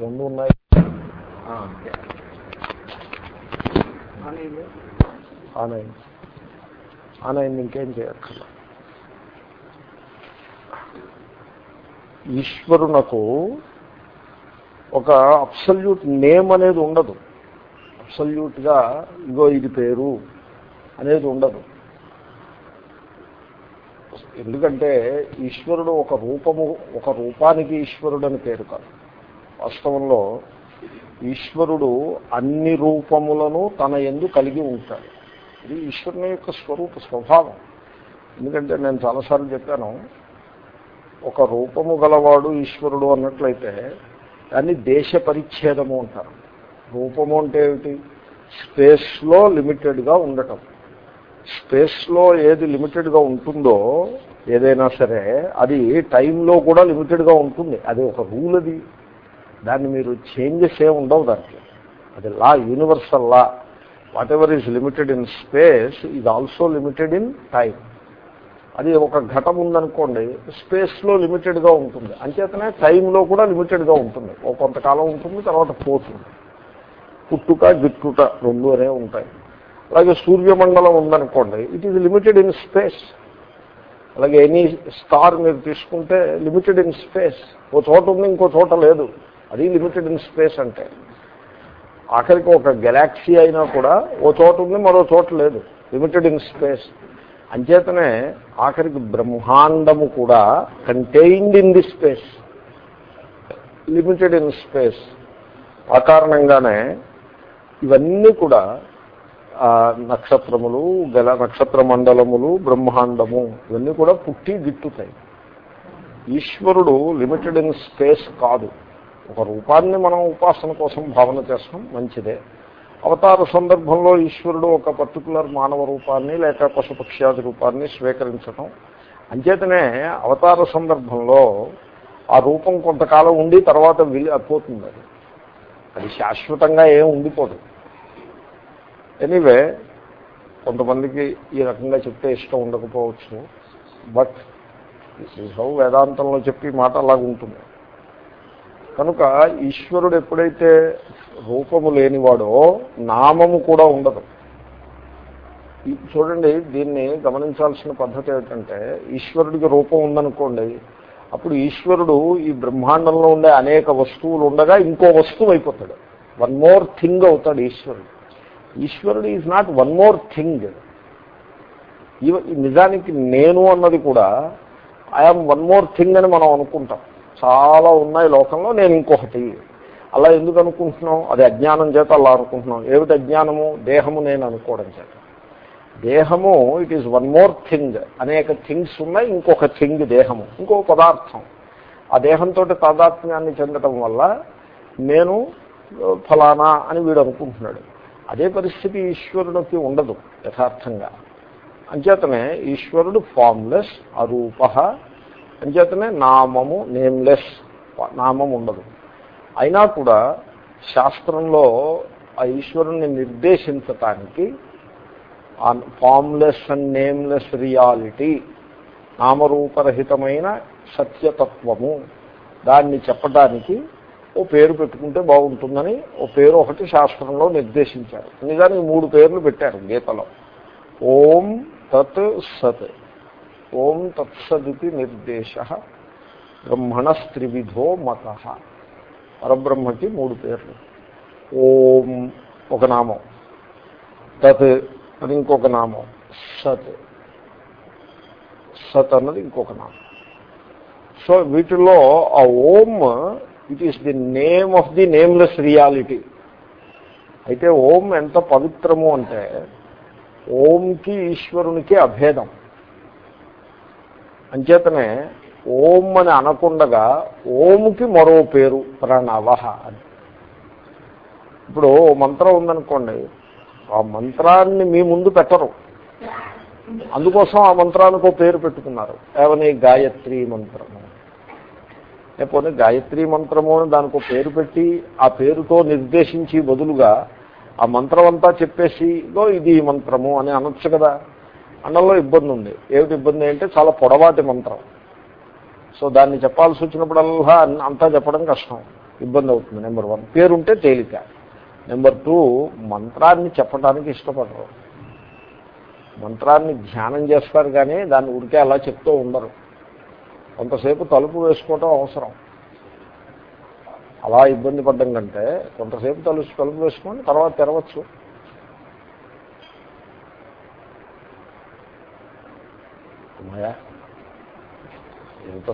రెండు ఉన్నాయి. ఆన్ అయింది. ఆన్ అయింది ఇంకేం చేయక్కర్ల. ఈశ్వరునకు ఒక అబ్సల్యూట్ నేమ్ అనేది ఉండదు. అబ్సల్యూట్గా ఇగో ఇది పేరు అనేది ఉండదు. ఎందుకంటే ఈశ్వరుడు ఒక రూపము ఒక రూపానికి ఈశ్వరుడు అని పేరు కాదు. వాస్తవంలో ఈశ్వరుడు అన్ని రూపములను తన ఎందు కలిగి ఉంటాడు. ఇది ఈశ్వరుని యొక్క స్వరూప స్వభావం. ఎందుకంటే నేను చాలాసార్లు చెప్పాను ఒక రూపము గలవాడు ఈశ్వరుడు అన్నట్లయితే దాన్ని దేశ పరిచ్ఛేదము అంటారు. రూపము అంటే ఏమిటి? స్పేస్లో లిమిటెడ్గా ఉండటం. స్పేస్లో ఏది లిమిటెడ్గా ఉంటుందో ఏదైనా సరే అది టైంలో కూడా లిమిటెడ్గా ఉంటుంది. అది ఒక రూల్ అది. దాన్ని మీరు చేంజెస్ ఏ ఉండవు దానికి. అది law universal law. Whatever is limited in space is also limited in time అది ఒక ఘటం ఉందనుకోండి స్పేస్లో లిమిటెడ్గా ఉంటుంది. అంచేతనే టైంలో కూడా లిమిటెడ్గా ఉంటుంది. ఒక కొంతకాలం ఉంటుంది తర్వాత పోతుంది. పుట్టుక గిట్టుట రెండు అనే ఉంటాయి. అలాగే సూర్యమండలం ఉందనుకోండి it is limited in space అలాగే ఎనీ స్టార్ మీరు తీసుకుంటే లిమిటెడ్ ఇన్ స్పేస్ ఓ చోట ఉంది ఇంకో చోట లేదు. అది లిమిటెడ్ ఇన్ స్పేస్ అంటే. ఆఖరికి ఒక గెలాక్సీ అయినా కూడా ఓ చోట ఉంది మరో చోట లేదు. లిమిటెడ్ ఇన్ స్పేస్ అంచేతనే ఆఖరికి బ్రహ్మాండము కూడా contained in the space limited in space ఆ కారణంగానే ఇవన్నీ కూడా నక్షత్రములు గల నక్షత్ర మండలములు బ్రహ్మాండము ఇవన్నీ కూడా పుట్టి గిట్టుతాయి. ఈశ్వరుడు లిమిటెడ్ ఇన్ స్పేస్ కాదు. ఒక రూపాన్ని మనం ఉపాసన కోసం భావన చేస్తాం మంచిదే. అవతార సందర్భంలో ఈశ్వరుడు ఒక పర్టికులర్ మానవ రూపాన్ని లేక పశుపక్ష్యాది రూపాన్ని స్వీకరించటం. అంచేతనే అవతార సందర్భంలో ఆ రూపం కొంతకాలం ఉండి తర్వాత విలి అయిపోతుంది అది. అది శాశ్వతంగా ఏం ఉండిపోదు. ఎనీవే కొంతమందికి ఈ రకంగా చెప్తే ఇష్టం ఉండకపోవచ్చు. బట్ హౌ వేదాంతంలో చెప్పి మాట అలాగ ఉంటుంది. కనుక ఈశ్వరుడు ఎప్పుడైతే రూపము లేనివాడో నామము కూడా ఉండదు. చూడండి దీన్ని గమనించాల్సిన పద్ధతి ఏమిటంటే ఈశ్వరుడికి రూపం ఉందనుకోండి అప్పుడు ఈశ్వరుడు ఈ బ్రహ్మాండంలో ఉండే అనేక వస్తువులు ఉండగా ఇంకో వస్తువు అయిపోతాడు. వన్ మోర్ థింగ్ అవుతాడు ఈశ్వరుడు. ఈశ్వరుడు is not one more thing. నిజానికి నేను అన్నది కూడా ఐఎమ్ వన్ మోర్ థింగ్ అని మనం అనుకుంటాం. చాలా ఉన్నాయి లోకంలో నేను ఇంకొకటి. అలా ఎందుకు అనుకుంటున్నాం? అది అజ్ఞానం చేత అలా అనుకుంటున్నాం. ఏమిటి అజ్ఞానము? దేహము నేను అనుకోవడం చేత. దేహము it is one more thing అనేక థింగ్స్ ఉన్నాయి ఇంకొక థింగ్ దేహము. ఇంకో పదార్థం. ఆ దేహంతో తాదాత్మ్యాన్ని చెందటం వల్ల నేను ఫలానా అని వీడు అనుకుంటున్నాడు. అదే పరిస్థితి ఈశ్వరుడికి ఉండదు యథార్థంగా. అంచేతనే ఈశ్వరుడు ఫామ్లెస్ అరూప. అంచేతనే నామము నేమ్లెస్ నామం ఉండదు. అయినా కూడా శాస్త్రంలో ఆ ఈశ్వరుణ్ణి నిర్దేశించటానికి ఆ ఫామ్లెస్ అండ్ నేమ్లెస్ రియాలిటీ నామరూపరహితమైన సత్యతత్వము దాన్ని చెప్పడానికి ఓ పేరు పెట్టుకుంటే బాగుంటుందని ఓ పేరు ఒకటి శాస్త్రంలో నిర్దేశించారు. నిజానికి మూడు పేర్లు పెట్టారు గీతలో. ఓం తత్ సత్. ఓం తత్సదితి నిర్దేశ. బ్రహ్మణస్త్రివిధో మత. పరబ్రహ్మకి మూడు పేర్లు. ఓం ఒక నామం. తత్ అది ఇంకొక నామం. సత్. సత్ అన్నది ఇంకొక నామం. సో వీటిల్లో ఆ Om it is the name of the nameless reality అయితే ఓం ఎంత పవిత్రము అంటే ఓంకి ఈశ్వరునికి అభేదం. అంచేతనే ఓం అని అనకుండగా ఓంకి మరో పేరు ప్రణవ అని. ఇప్పుడు మంత్రం ఉందనుకోండి ఆ మంత్రాన్ని మీ ముందు పెట్టరు. అందుకోసం ఆ మంత్రానికి ఒక పేరు పెట్టుకున్నారు. ఏమని గాయత్రి మంత్రము. లేకపోతే గాయత్రి మంత్రము అని దానికి పేరు పెట్టి ఆ పేరుతో నిర్దేశించి బదులుగా ఆ మంత్రం అంతా చెప్పేసి ఇదో ఇది మంత్రము అని అనొచ్చు కదా. అనడంలో ఇబ్బంది ఉంది. ఏమిటి ఇబ్బంది అంటే చాలా పొడవాటి మంత్రం. సో దాన్ని చెప్పాల్సి వచ్చినప్పుడల్లా అంతా చెప్పడం కష్టం. ఇబ్బంది అవుతుంది. Number one. పేరుంటే తేలిక. నెంబర్ టూ మంత్రాన్ని చెప్పడానికి ఇష్టపడరు. మంత్రాన్ని ధ్యానం చేస్తారు కానీ దాన్ని ఉడికే అలా చెప్తూ ఉండరు. కొంతసేపు తలుపు వేసుకోవటం అవసరం. అలా ఇబ్బంది పడ్డం కంటే కొంతసేపు తలుపు తలుపు వేసుకొని తర్వాత తెరవచ్చు. అమ్మాయా ఎంత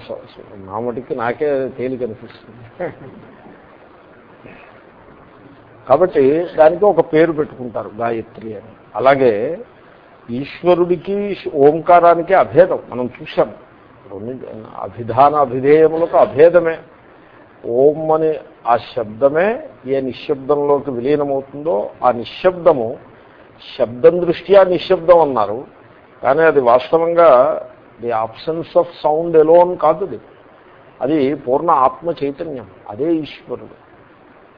నా మటుకి నాకే తేలిక అనిపిస్తుంది. కాబట్టి దానికి ఒక పేరు పెట్టుకుంటారు గాయత్రి అని. అలాగే ఈశ్వరుడికి ఓంకారానికి అభేదం. మనం రెండు అభిధాన అభిధేయములకు అభేదమే. ఓం అని ఆ శబ్దమే ఏ నిశ్శబ్దంలోకి విలీనమవుతుందో ఆ నిశ్శబ్దము శబ్దం దృష్ట్యా నిశ్శబ్దం అన్నారు. కానీ అది వాస్తవంగా the absence of sound alone కాదు అది. అది పూర్ణ ఆత్మ చైతన్యం అదే ఈశ్వరుడు.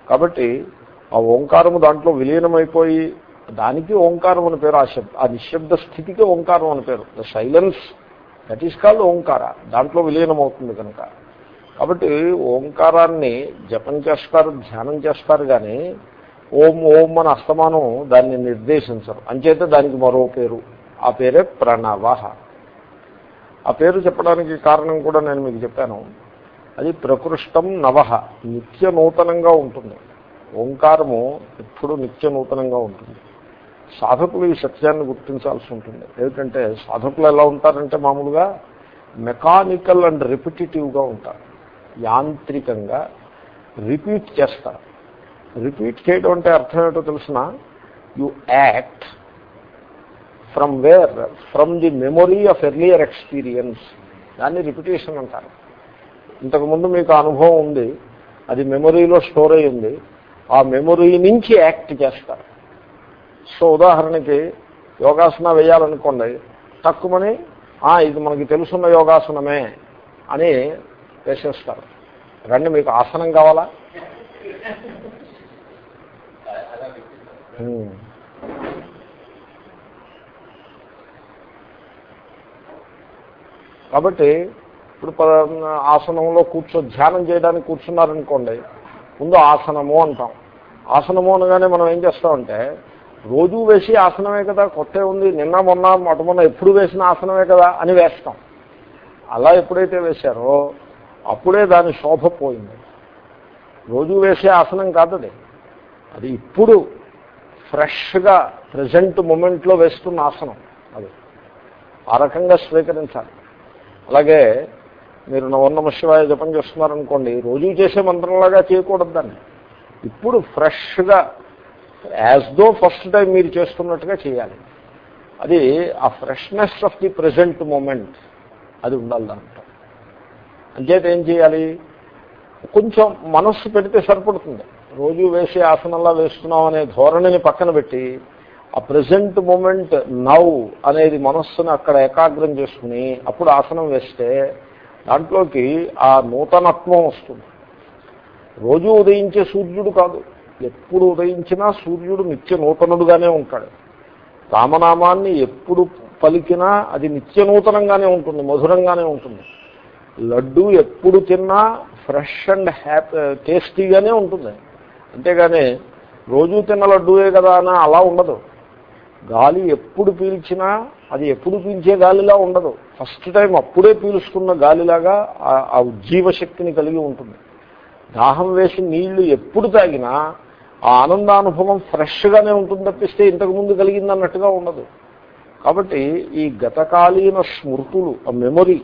కాబట్టి ఆ ఓంకారము దాంట్లో విలీనమైపోయి దానికి ఓంకారం అని పేరు ఆ శబ్ద ఆ నిశ్శబ్ద స్థితికి ఓంకారం అని పేరు. The silence that is called Omkara. దాంట్లో విలీనమవుతుంది కనుక. కాబట్టి ఓంకారాన్ని జపం చేస్తారు ధ్యానం చేస్తారు కానీ ఓం ఓం అని అస్తమానం దాన్ని నిర్దేశించరు. అంచేత దానికి మరో పేరు. ఆ పేరే ప్రణవ. ఆ పేరు చెప్పడానికి కారణం కూడా నేను మీకు చెప్పాను. అది ప్రకృష్టం నవహ నిత్య నూతనంగా ఉంటుంది. ఓంకారము ఎప్పుడు నిత్య నూతనంగా ఉంటుంది. సాధకులు ఈ సత్యాన్ని గుర్తించాల్సి ఉంటుంది. ఏమిటంటే సాధకులు ఎలా ఉంటారంటే మామూలుగా మెకానికల్ అండ్ రిపిటేటివ్గా ఉంటారు. యాంత్రికంగా రిపీట్ చేస్తారు. రిపీట్ చేయడం అంటే అర్థం ఏంటో తెలిసిన? You act from where from the memory of earlier experience దాన్ని రిపిటేషన్ అంటారు. ఇంతకుముందు మీకు అనుభవం ఉంది. అది మెమొరీలో స్టోర్ అయ్యింది. ఆ మెమొరీ నుంచి యాక్ట్ చేస్తారు. సో ఉదాహరణకి యోగాసన వేయాలనుకోండి తక్కువని ఇది మనకి తెలుసున్న యోగాసనమే అని వేసేస్తారు. రండి మీకు ఆసనం కావాలా? కాబట్టి ఇప్పుడు ఆసనంలో కూర్చో ధ్యానం చేయడానికి కూర్చున్నారనుకోండి ముందు ఆసనము అంటాం. ఆసనము అనగానే మనం ఏం చేస్తామంటే రోజు వేసి ఆసనమే కదా కొత్త ఉంది నిన్న మొన్న మొట్టమొన్న ఎప్పుడు వేసిన ఆసనమే కదా అని వేస్తాం. అలా ఎప్పుడైతే వేశారో అప్పుడే దాని శోభ పోయింది. రోజు వేసే ఆసనం కాదు అది అది ఇప్పుడు ఫ్రెష్గా ప్రజెంట్ మూమెంట్లో వేస్తున్న ఆసనం అది. ఆ రకంగా స్వీకరించాలి. అలాగే మీరు నవన్నమ శివాయ జపం చేస్తున్నారనుకోండి రోజు చేసే మంత్రంలాగా చేయకూడదు దాన్ని. ఇప్పుడు ఫ్రెష్గా యాజ్ దో ఫస్ట్ టైం మీరు చేస్తున్నట్టుగా చేయాలి. అది ఆ freshness of the present moment అది ఉండాలి దాంట్లో. అంచేత ఏం చేయాలి? కొంచెం మనస్సు పెడితే సరిపడుతుంది. రోజు వేసే ఆసనంలా వేస్తున్నాం అనే ధోరణిని పక్కన పెట్టి ఆ ప్రజెంట్ మూమెంట్ నవ్ అనేది మనస్సును అక్కడ ఏకాగ్రం చేసుకుని అప్పుడు ఆసనం వేస్తే దాంట్లోకి ఆ నూతనత్వం వస్తుంది. రోజు ఉదయించే సూర్యుడు కాదు. ఎప్పుడు ఉదయించినా సూర్యుడు నిత్య నూతనుడుగానే ఉంటాడు. రామనామాన్ని ఎప్పుడు పలికినా అది నిత్య నూతనంగానే ఉంటుంది మధురంగానే ఉంటుంది. లడ్డు ఎప్పుడు తిన్నా ఫ్రెష్ అండ్ హ్యాపీ టేస్టీగానే ఉంటుంది. అంతేగాని రోజు తిన్న లడ్డూయే కదా అని అలా ఉండదు. గాలి ఎప్పుడు పీల్చినా అది ఎప్పుడు పీల్చే గాలిలా ఉండదు. ఫస్ట్ టైం అప్పుడే పీల్చుకున్న గాలిలాగా ఆ ఉజ్జీవ శక్తిని కలిగి ఉంటుంది. దాహం వేసి నీళ్ళు ఎప్పుడు తాగినా ఆ ఆనందానుభవం ఫ్రెష్గానే ఉంటుంది తప్పిస్తే ఇంతకుముందు కలిగింది అన్నట్టుగా ఉండదు. కాబట్టి ఈ గతకాలీన స్మృతులు ఆ మెమొరీ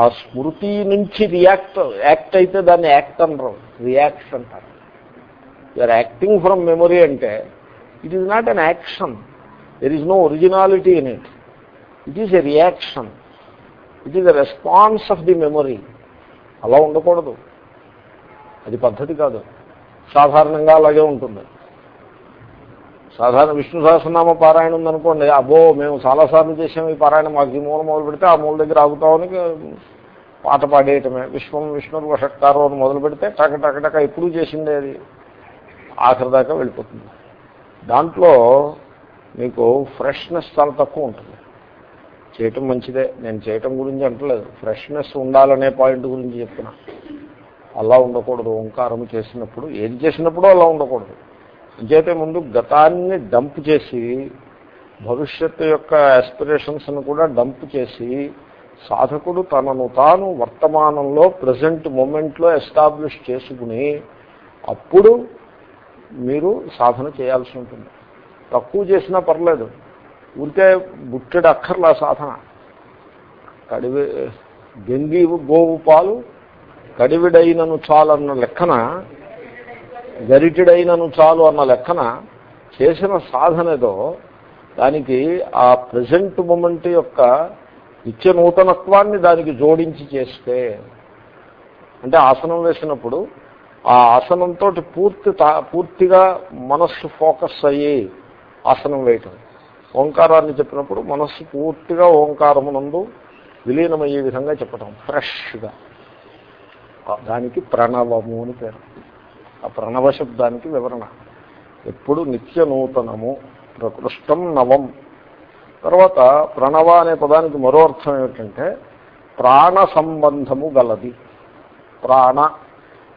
ఆ స్మృతి నుంచి రియాక్ట్ యాక్ట్ అయితే దాన్ని యాక్ట్ అనరు రియాక్ట్ అంటారు. యూఆర్ యాక్టింగ్ ఫ్రమ్ మెమొరీ అంటే it is not an action there is no originality in it it is a reaction it is a response of the memory అలా ఉండకూడదు. అది పద్ధతి కాదు. సాధారణంగా అలాగే ఉంటుంది. సాధారణ విష్ణు సహస్రనామ పారాయణ ఉందనుకోండి అబ్బో మేము చాలాసార్లు చేసాం ఈ పారాయణ మాకు ఈ మూల మొదలు పెడితే ఆ మూల దగ్గర ఆగుతామని పాట పాడేయటమే. విశ్వం విష్ణు వషట్కారం అని మొదలు పెడితే టక టక టక ఎప్పుడూ చేసిందే అది. ఆఖరి దాకా వెళ్ళిపోతుంది. దాంట్లో మీకు ఫ్రెష్నెస్ చాలా తక్కువ ఉంటుంది. చేయటం మంచిదే. నేను చేయటం గురించి అంటలేదు. ఫ్రెష్నెస్ ఉండాలనే పాయింట్ గురించి చెప్తున్నా. అలా ఉండకూడదు ఓంకారం చేసినప్పుడు. ఏది చేసినప్పుడు అలా ఉండకూడదు. అంచేతే ముందు గతాన్ని డంప్ చేసి భవిష్యత్తు యొక్క ఆస్పిరేషన్స్ను కూడా డంప్ చేసి సాధకుడు తనను తాను వర్తమానంలో ప్రజెంట్ మూమెంట్లో ఎస్టాబ్లిష్ చేసుకుని అప్పుడు మీరు సాధన చేయాల్సి ఉంటుంది. తక్కువ చేసినా పర్లేదు. ఉంటే బుట్టెడు అక్కర్లా సాధన. కడివే గంగి గోవు పాలు గడివిడైనను చాలు అన్న లెక్కన గరిటెడైనను చాలు అన్న లెక్కన చేసిన సాధనదో దానికి ఆ ప్రజెంట్ మూమెంట్ యొక్క నిత్య నూతనత్వాన్ని దానికి జోడించి చేస్తే అంటే ఆసనం వేసినప్పుడు ఆ ఆసనంతో పూర్తి పూర్తిగా మనస్సు ఫోకస్ అయ్యి ఆసనం వేయటం. ఓంకారాన్ని చెప్పినప్పుడు మనస్సు పూర్తిగా ఓంకారమునందు విలీనమయ్యే విధంగా చెప్పటం ఫ్రెష్గా. దానికి ప్రణవము అని పేరు. ఆ ప్రణవ శబ్దానికి వివరణ. ఎప్పుడు నిత్య నూతనము ప్రకృష్టం నవం. తర్వాత ప్రణవ అనే పదానికి మరో అర్థం ఏమిటంటే ప్రాణ సంబంధము గలది. ప్రాణ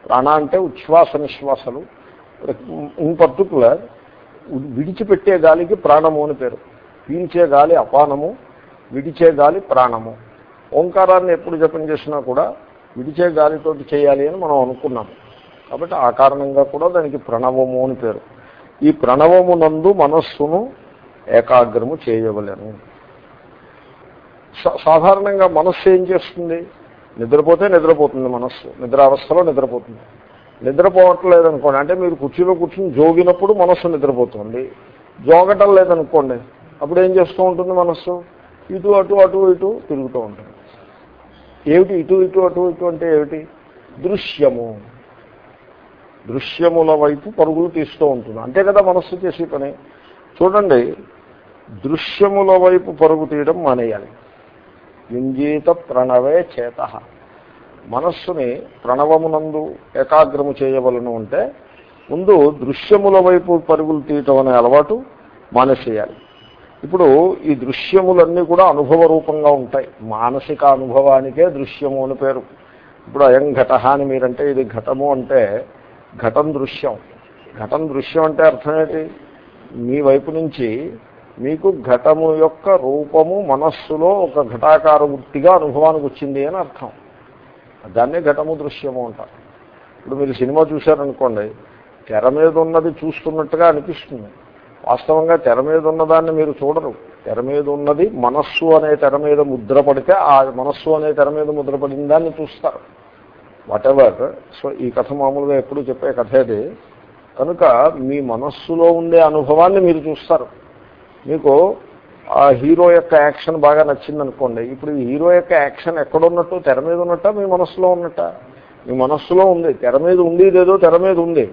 ప్రాణ అంటే ఉచ్ఛ్వాస నిశ్వాసలు. ఇన్ పర్టికులర్ విడిచిపెట్టే గాలికి ప్రాణము అని పేరు. పీల్చే గాలి అపానము విడిచే గాలి ప్రాణము. ఓంకారాన్ని ఎప్పుడు జపం చేసినా కూడా విడిచే గాలితోటి చేయాలి అని మనం అనుకున్నాము కాబట్టి ఆ కారణంగా కూడా దానికి ప్రణవము అని పేరు. ఈ ప్రణవమునందు మనస్సును ఏకాగ్రము చేయవలేను. సాధారణంగా మనస్సు ఏం చేస్తుంది? నిద్రపోతే నిద్రపోతుంది మనస్సు. నిద్రావస్థలో నిద్రపోతుంది. నిద్రపోవట్లేదు అనుకోండి అంటే మీరు కుర్చీలో కూర్చుని జోగినప్పుడు మనస్సు నిద్రపోతుంది. జోగటం లేదనుకోండి అప్పుడు ఏం చేస్తూ ఉంటుంది మనస్సు? ఇటు అటు అటు ఇటు తిరుగుతూ ఉంటుంది. ఏమిటి ఇటు ఇటు అటు ఇటు అంటే ఏమిటి? దృశ్యము. దృశ్యముల వైపు పరుగులు తీస్తూ ఉంటుంది. అంతే కదా మనస్సు చేసే పని. చూడండి దృశ్యముల వైపు పరుగు తీయడం మానేయాలి. యుంజీత ప్రణవే చేత. మనస్సుని ప్రణవమునందు ఏకాగ్రము చేయవలను అంటే ముందు దృశ్యముల వైపు పరుగులు తీయటం అనే అలవాటు మానేసేయాలి. ఇప్పుడు ఈ దృశ్యములన్నీ కూడా అనుభవ రూపంగా ఉంటాయి. మానసిక అనుభవానికే దృశ్యము అని పేరు. ఇప్పుడు అయం ఘట అని మీరంటే ఇది ఘటము అంటే ఘటం దృశ్యం. ఘటం దృశ్యం అంటే అర్థం ఏంటి? మీ వైపు నుంచి మీకు ఘటము యొక్క రూపము మనస్సులో ఒక ఘటాకార వృత్తిగా అనుభవానికి వచ్చింది అని అర్థం. దాన్నే ఘటము దృశ్యము అంటారు. ఇప్పుడు మీరు సినిమా చూశారనుకోండి తెర మీద ఉన్నది చూస్తున్నట్టుగా అనిపిస్తుంది. వాస్తవంగా తెర మీద ఉన్నదాన్ని మీరు చూడరు. తెర మీద ఉన్నది మనస్సు అనే తెర మీద ముద్ర పడితే ఆ మనస్సు అనే తెర మీద ముద్ర పడిన దాన్ని చూస్తారు. వాటెవర్ సో ఈ కథ మామూలుగా ఎప్పుడు చెప్పే కథ ఇది కనుక మీ మనస్సులో ఉండే అనుభవాన్ని మీరు చూస్తారు. మీకు ఆ హీరో యొక్క యాక్షన్ బాగా నచ్చింది అనుకోండి ఇప్పుడు హీరో యొక్క యాక్షన్ ఎక్కడున్నట్టు? తెర మీద ఉన్నట్ట? మీ మనస్సులో ఉన్నట్ట? మీ మనస్సులో ఉంది. తెర మీద ఉంది లేదో తెర మీద ఉంది.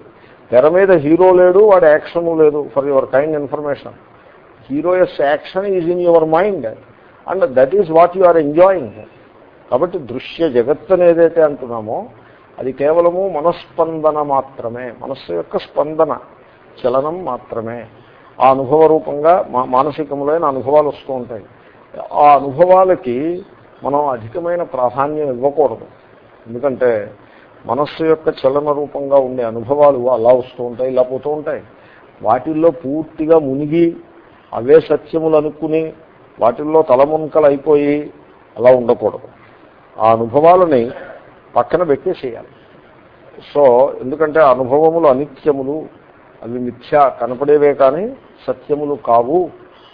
తెర మీద హీరో లేడు వాడి యాక్షన్ లేదు for your kind information hero's action is in your mind and that is what you are enjoying కాబట్టి దృశ్య జగత్తు ఏదైతే అంటున్నామో అది కేవలము మనస్పందన మాత్రమే మనస్సు యొక్క స్పందన చలనం మాత్రమే. ఆ అనుభవ రూపంగా మా మానసికములైన అనుభవాలు వస్తూ ఉంటాయి. ఆ అనుభవాలకి మనం అధికమైన ప్రాధాన్యం ఇవ్వకూడదు. ఎందుకంటే మనస్సు యొక్క చలన రూపంగా ఉండే అనుభవాలు అలా వస్తూ ఉంటాయి ఇలా పోతూ ఉంటాయి. వాటిల్లో పూర్తిగా మునిగి అవే సత్యములు అనుకుని వాటిల్లో తలమునకలు అయిపోయి అలా ఉండకూడదు. ఆ అనుభవాలని పక్కన పెట్టేసేయాలి. సో ఎందుకంటే అనుభవములు అనిత్యములు అవి మిథ్య కనపడేవే కానీ సత్యములు కావు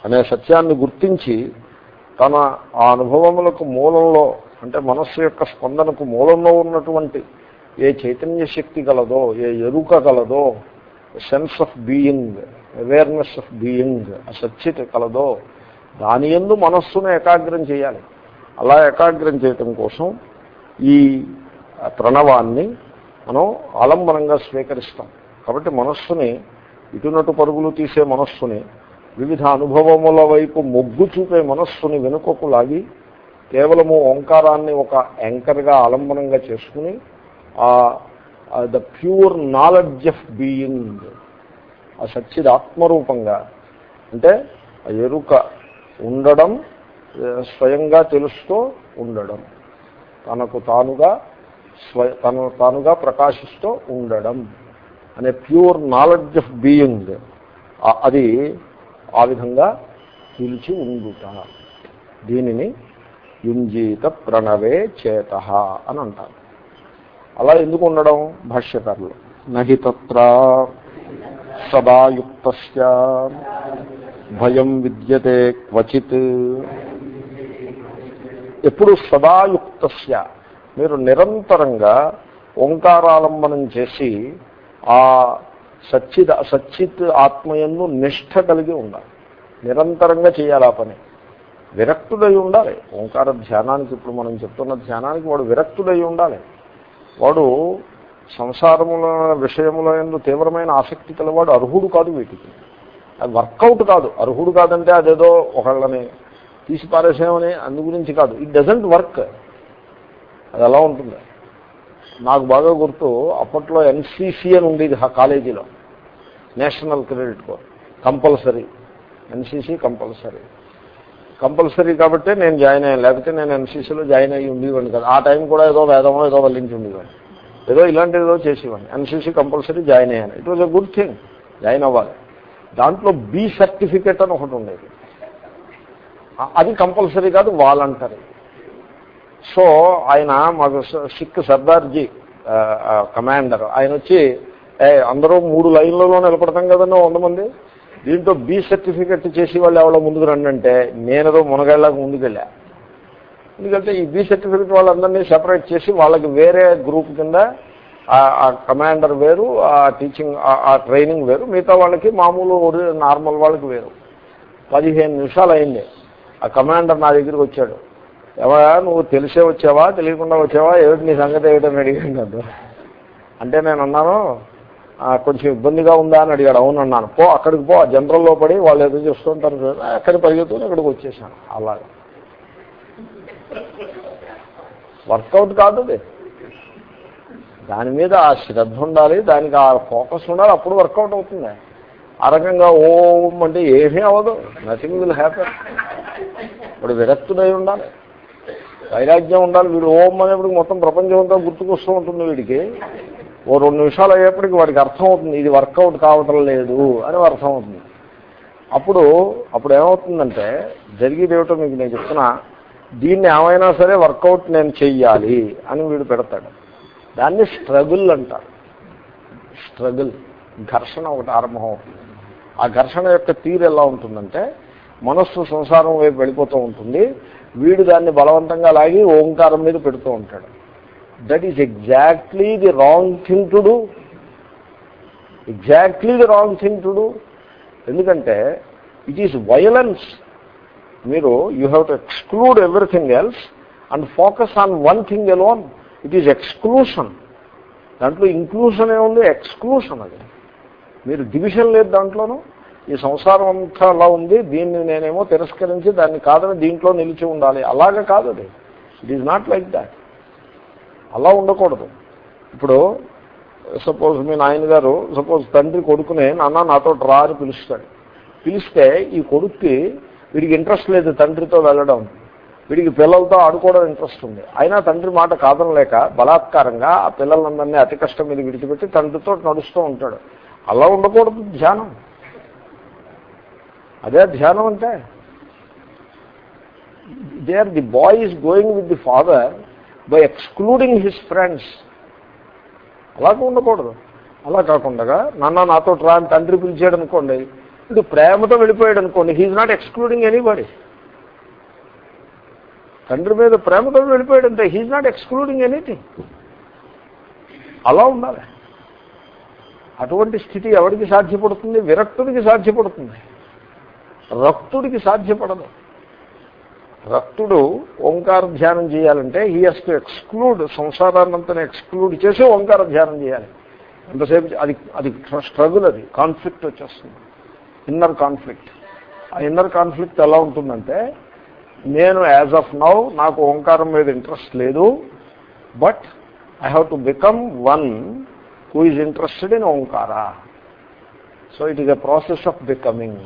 అనే సత్యాన్ని గుర్తించి తన ఆ అనుభవములకు మూలంలో అంటే మనస్సు యొక్క స్పందనకు మూలంలో ఉన్నటువంటి ఏ చైతన్య శక్తి గలదో ఏ ఎరుక గలదో sense of being awareness of being ఆ కలదో దాని ఎందు మనస్సును ఏకాగ్రం చేయాలి. అలా ఏకాగ్రం చేయటం కోసం ఈ ప్రణవాన్ని మనం ఆలంబనంగా స్వీకరిస్తాం. కాబట్టి మనస్సుని ఇటునటు పరుగులు తీసే మనస్సుని వివిధ అనుభవముల వైపు మొగ్గు చూపే మనస్సుని వెనుకకు లాగి కేవలము ఓంకారాన్ని ఒక యాంకర్గా ఆలంబనంగా చేసుకుని the pure knowledge of being ఆ సచ్చిద్ ఆత్మరూపంగా అంటే ఆ ఎరుక ఉండడం స్వయంగా తెలుస్తూ ఉండడం. తనకు తానుగా స్వయ తను తానుగా ప్రకాశిస్తూ ఉండడం అనే ప్యూర్ నాలెడ్జ్ ఆఫ్ బీయింగ్. అది ఆ విధంగా పిలిచి ఉండుట. దీనిని యుంజీత ప్రణవే చేత అని అంటారు. అలా ఎందుకు ఉండడం? భాష్యకారులు. నహి తత్ర సదాయుక్త భయం విద్యతే క్వచిత్. ఎప్పుడు సదాయుక్త మీరు నిరంతరంగా ఓంకారాలంబనం చేసి ఆ సచ్చిత్ సచ్చిత్ ఆత్మయందు నిష్ఠ కలిగి ఉండాలి. నిరంతరంగా చేయాలి ఆ పని. విరక్తుడై ఉండాలి. ఓంకార ధ్యానానికి ఇప్పుడు మనం చెప్తున్న ధ్యానానికి వాడు విరక్తుడై ఉండాలి. వాడు సంసారముల విషయముల ఎందు తీవ్రమైన ఆసక్తి కలవాడు అర్హుడు కాదు వీటికి. అది వర్కౌట్ కాదు. అర్హుడు కాదంటే అదేదో ఒకళ్ళని తీసి పారేసామని అందు గురించి కాదు. ఇట్ డజంట్ వర్క్ అది ఎలా ఉంటుంది. నాకు బాగా గుర్తు అప్పట్లో ఎన్సీసీ అని ఉండేది ఆ కాలేజీలో. National Cadet Corps compulsory. NCC compulsory. Compulsory కాబట్టి నేను జాయిన్ అయ్యాను. లేకపోతే నేను ఎన్సీసీలో జాయిన్ అయ్యి ఉండేవాడిని కదా. ఆ టైం కూడా ఏదో వేదమో ఏదో వల్లించి ఉండేవాడిని. ఏదో ఇలాంటి ఏదో చేసేవాడిని. ఎన్సీసీ కంపల్సరీ జాయిన్ అయ్యాను. It was a good thing join అవ్వాలి. దాంట్లో బి సర్టిఫికెట్ అని ఒకటి ఉండేది. అది కంపల్సరీ కాదు వాలంటరీ. సో ఆయన మాకు సిక్ సర్దార్జీ కమాండర్. ఆయన వచ్చి అందరూ మూడు లైన్లలో నిలబడతాం కదండి వంద మంది. దీంట్లో బి సర్టిఫికెట్ చేసి వాళ్ళు ఎవరో ముందుకు రండంటే అంటే నేనేదో మునగాళ్ళకు ముందుకెళ్ళా. ఎందుకంటే ఈ బి సర్టిఫికెట్ వాళ్ళందరినీ సెపరేట్ చేసి వాళ్ళకి వేరే గ్రూప్ కింద ఆ కమాండర్ వేరు ఆ టీచింగ్ ఆ ట్రైనింగ్ వేరు మిగతా వాళ్ళకి మామూలు నార్మల్ వాళ్ళకి వేరు. పదిహేను నిమిషాలు అయింది. ఆ కమాండర్ నా దగ్గరికి వచ్చాడు. ఎవరా నువ్వు తెలిసే వచ్చావా? తెలియకుండా వచ్చావా? ఏమిటి నీ సంగతి ఏమిటని అడిగాడు అంటే నేను అన్నాను కొంచెం ఇబ్బందిగా ఉందా? అని అడిగాడు. అవును అన్నాను. పో అక్కడికి పో. జనరల్లో పడి వాళ్ళు ఏదో చూస్తుంటారు అక్కడ పరిగెత్తుకుని ఇక్కడికి వచ్చేసాను. అలాగా. వర్కౌట్ కాదు అది. దాని మీద ఆ శ్రద్ధ ఉండాలి. దానికి ఆ ఫోకస్ ఉండాలి. అప్పుడు వర్కౌట్ అవుతుంది. ఆ రకంగా ఓం అంటే ఏమీ అవ్వదు. నథింగ్ విల్ హ్యాపీ ఇప్పుడు విరక్తుడై ఉండాలి. వైరాగ్యం ఉండాలి. వీడు ఓం అనేప్పుడు మొత్తం ప్రపంచం అంతా గుర్తుకొస్తూ ఉంటుంది వీడికి. ఓ రెండు నిమిషాలు అయ్యేప్పటికి వాడికి అర్థమవుతుంది ఇది వర్కౌట్ కావటం లేదు అని అర్థమవుతుంది. అప్పుడు అప్పుడు ఏమవుతుందంటే జరిగేది ఏమిటో మీకు నేను చెప్తున్నా దీన్ని ఏమైనా సరే వర్కౌట్ నేను చెయ్యాలి అని వీడు పెడతాడు. దాన్ని స్ట్రగుల్ అంటారు. స్ట్రగుల్ ఘర్షణ ఒకటి ఆరంభం అవుతుంది. ఆ ఘర్షణ యొక్క తీరు ఎలా ఉంటుందంటే మనస్సు సంసారం వైపు వెళ్ళిపోతూ ఉంటుంది వీడు దాన్ని బలవంతంగా లాగి ఓంకారం మీద పెడుతూ ఉంటాడు. That is exactly the wrong thing to do exactly the wrong thing to do ఎందుకంటే ఇట్ ఈస్ వయలెన్స్ మీరు you have to exclude everything else and focus on one thing alone it is exclusion దాంట్లో inclusion ఏముంది exclusion అది మీరు division లేదు దాంట్లోనూ ఈ సంసారం అంతా అలా ఉంది. దీన్ని నేనేమో తిరస్కరించి దాన్ని కాదని దీంట్లో నిలిచి ఉండాలి. అలాగే కాదు అది. It is not like that అలా ఉండకూడదు. ఇప్పుడు సపోజ్ మీ నాయనగారు సపోజ్ తండ్రి కొడుకునే నాన్న నాతో రా అని పిలుస్తాడు. పిలిస్తే ఈ కొడుక్కి వీడికి ఇంట్రెస్ట్ లేదు తండ్రితో వెళ్ళడం. వీడికి పిల్లలతో ఆడుకోవడం ఇంట్రెస్ట్ ఉంది. అయినా తండ్రి మాట కాదనలేక బలాత్కారంగా ఆ పిల్లలందరినీ అతి కష్టం మీద విడిచిపెట్టి తండ్రితో నడుస్తూ ఉంటాడు. అలా ఉండకూడదు ధ్యానం. అదే ధ్యానం అంటే they are the boy is going with the father by excluding his friends అలాగే ఉండకూడదు. అలా కాకుండా నాన్న నాతో రా అని తండ్రి పిలిచాడు అనుకోండి ఇది ప్రేమతో వెళ్ళిపోయాడు అనుకోండి హీఈ్ నాట్ ఎక్స్క్లూడింగ్ ఎనీబడి తండ్రి మీద ప్రేమతో వెళ్ళిపోయాడు అంటే హీఈ్ నాట్ ఎక్స్క్లూడింగ్ ఎనీథింగ్ అలా ఉండాలి. అటువంటి స్థితి ఎవరికి సాధ్యపడుతుంది? విరక్తుడికి సాధ్యపడుతుంది. రక్తుడికి సాధ్యపడదు. రక్తుడు ఓంకార ధ్యానం చేయాలంటే హీ హెస్ టు ఎక్స్క్లూడ్ సంసారాన్నంతా ఎక్స్క్లూడ్ చేసి ఓంకార ధ్యానం చేయాలి. ఎంతసేపు అది అది స్ట్రగుల్ అది కాన్ఫ్లిక్ట్ వచ్చేస్తుంది. ఇన్నర్ కాన్ఫ్లిక్ట్ ఆ ఇన్నర్ కాన్ఫ్లిక్ట్ ఎలా ఉంటుందంటే నేను యాజ్ ఆఫ్ నౌ నాకు ఓంకారం మీద ఇంట్రెస్ట్ లేదు but I have to become one who is interested in Omkara. So it is a process of becoming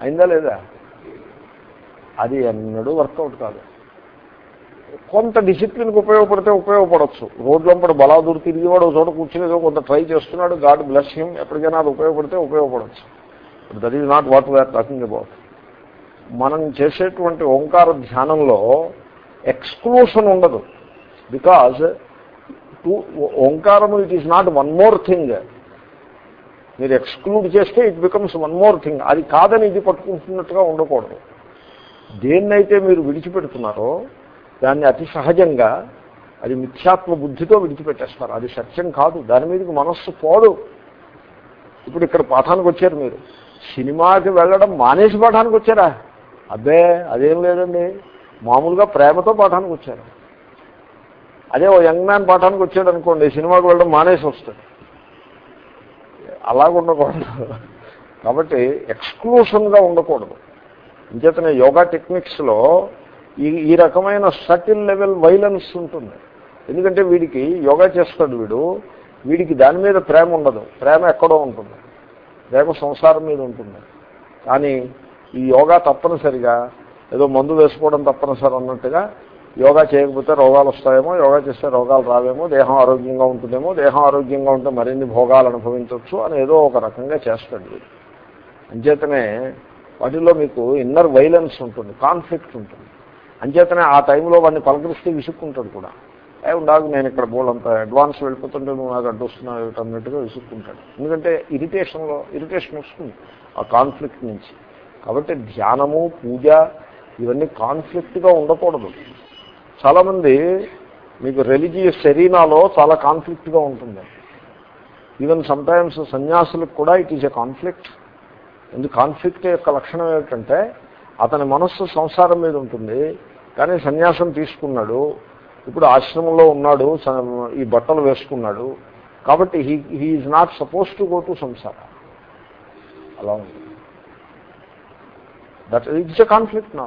అయిందా లేదా? అది ఎన్నడూ వర్కౌట్ కాదు. కొంత డిసిప్లిన్కి ఉపయోగపడితే ఉపయోగపడవచ్చు రోడ్లంపడి బలాదూరు తిరిగివాడు ఒక చోట కూర్చుని ఏదో కొంత ట్రై చేస్తున్నాడు గాడ్ బ్లెస్ హిమ్ ఎప్పటికైనా అది ఉపయోగపడితే ఉపయోగపడవచ్చు that is not what we're talking about మనం చేసేటువంటి ఓంకార ధ్యానంలో ఎక్స్క్లూషన్ ఉండదు. బికాజ్ టూ ఓంకారము it is not one more thing మీరు ఎక్స్క్లూడ్ చేస్తే it becomes one more thing అది కాదని ఇది పట్టుకుంటున్నట్టుగా ఉండకూడదు. దేన్నైతే మీరు విడిచిపెడుతున్నారో దాన్ని అతి సహజంగా అది మిథ్యాత్మ బుద్ధితో విడిచిపెట్టేస్తారు అది సత్యం కాదు. దాని మీదకి మనస్సు పోదు. ఇప్పుడు ఇక్కడ పాఠానికి వచ్చారు మీరు. సినిమాకి వెళ్ళడం మానేసి పాఠానికి వచ్చారా? అబ్బే అదేం లేదండి. మామూలుగా ప్రేమతో పాఠానికి వచ్చారు. అదే ఓ యంగ్ మ్యాన్ పాఠానికి వచ్చాడు అనుకోండి సినిమాకి వెళ్ళడం మానేసి వస్తాడు. అలాగ ఉండకూడదు కాబట్టి ఎక్స్క్లూషన్గా ఉండకూడదు. ఇంకేతనే యోగా టెక్నిక్స్లో ఈ ఈ రకమైన సటిల్ లెవెల్ వైలెన్స్ ఉంటుంది. ఎందుకంటే వీడికి యోగా చేస్తాడు వీడు వీడికి దాని మీద ప్రేమ ఉండదు. ప్రేమ ఎక్కడో ఉంటుంది. ప్రేమ సంసారం మీద ఉంటుంది. కానీ ఈ యోగా తప్పనిసరిగా ఏదో మందు వేసుకోవడం తప్పనిసరి అన్నట్టుగా యోగా చేయకపోతే రోగాలు వస్తాయేమో యోగా చేస్తే రోగాలు రావేమో దేహం ఆరోగ్యంగా ఉంటుందేమో దేహం ఆరోగ్యంగా ఉంటే మరిన్ని భోగాలు అనుభవించవచ్చు అని ఏదో ఒక రకంగా చేస్తాడు వీడు. అంచేతనే వాటిలో మీకు ఇన్నర్ వైలెన్స్ ఉంటుంది కాన్ఫ్లిక్ట్ ఉంటుంది. అంచేతనే ఆ టైంలో వాడిని పలకరిస్తే విసుక్కుంటాడు కూడా. ఏ ఉండాలి నేను ఇక్కడ బోలంత అడ్వాన్స్ వెళ్ళిపోతుంటే నువ్వు నాకు అడ్డొస్తున్నావు అన్నట్టుగా విసుక్కుంటాడు. ఎందుకంటే ఇరిటేషన్లో ఇరిటేషన్ వస్తుంది ఆ కాన్ఫ్లిక్ట్ నుంచి. కాబట్టి ధ్యానము పూజ ఇవన్నీ కాన్ఫ్లిక్ట్గా ఉండకూడదు. చాలామంది మీకు రెలిజియస్ సెరీనాలో చాలా కాన్ఫ్లిక్ట్గా ఉంటుంది. ఈవెన్ సమ్టైమ్స్ సన్యాసులకు కూడా ఇట్ ఈజ్ ఎ కాన్ఫ్లిక్ట్ ఎందుకు కాన్ఫ్లిక్ట్ యొక్క లక్షణం ఏమిటంటే అతని మనస్సు సంసారం మీద ఉంటుంది కానీ సన్యాసం తీసుకున్నాడు ఇప్పుడు ఆశ్రమంలో ఉన్నాడు ఈ బట్టలు వేసుకున్నాడు కాబట్టి he he is not suppose to go to samsara. అలా ఉంది. దట్ ఇట్స్ ఎ కాన్ఫ్లిక్ట్ నా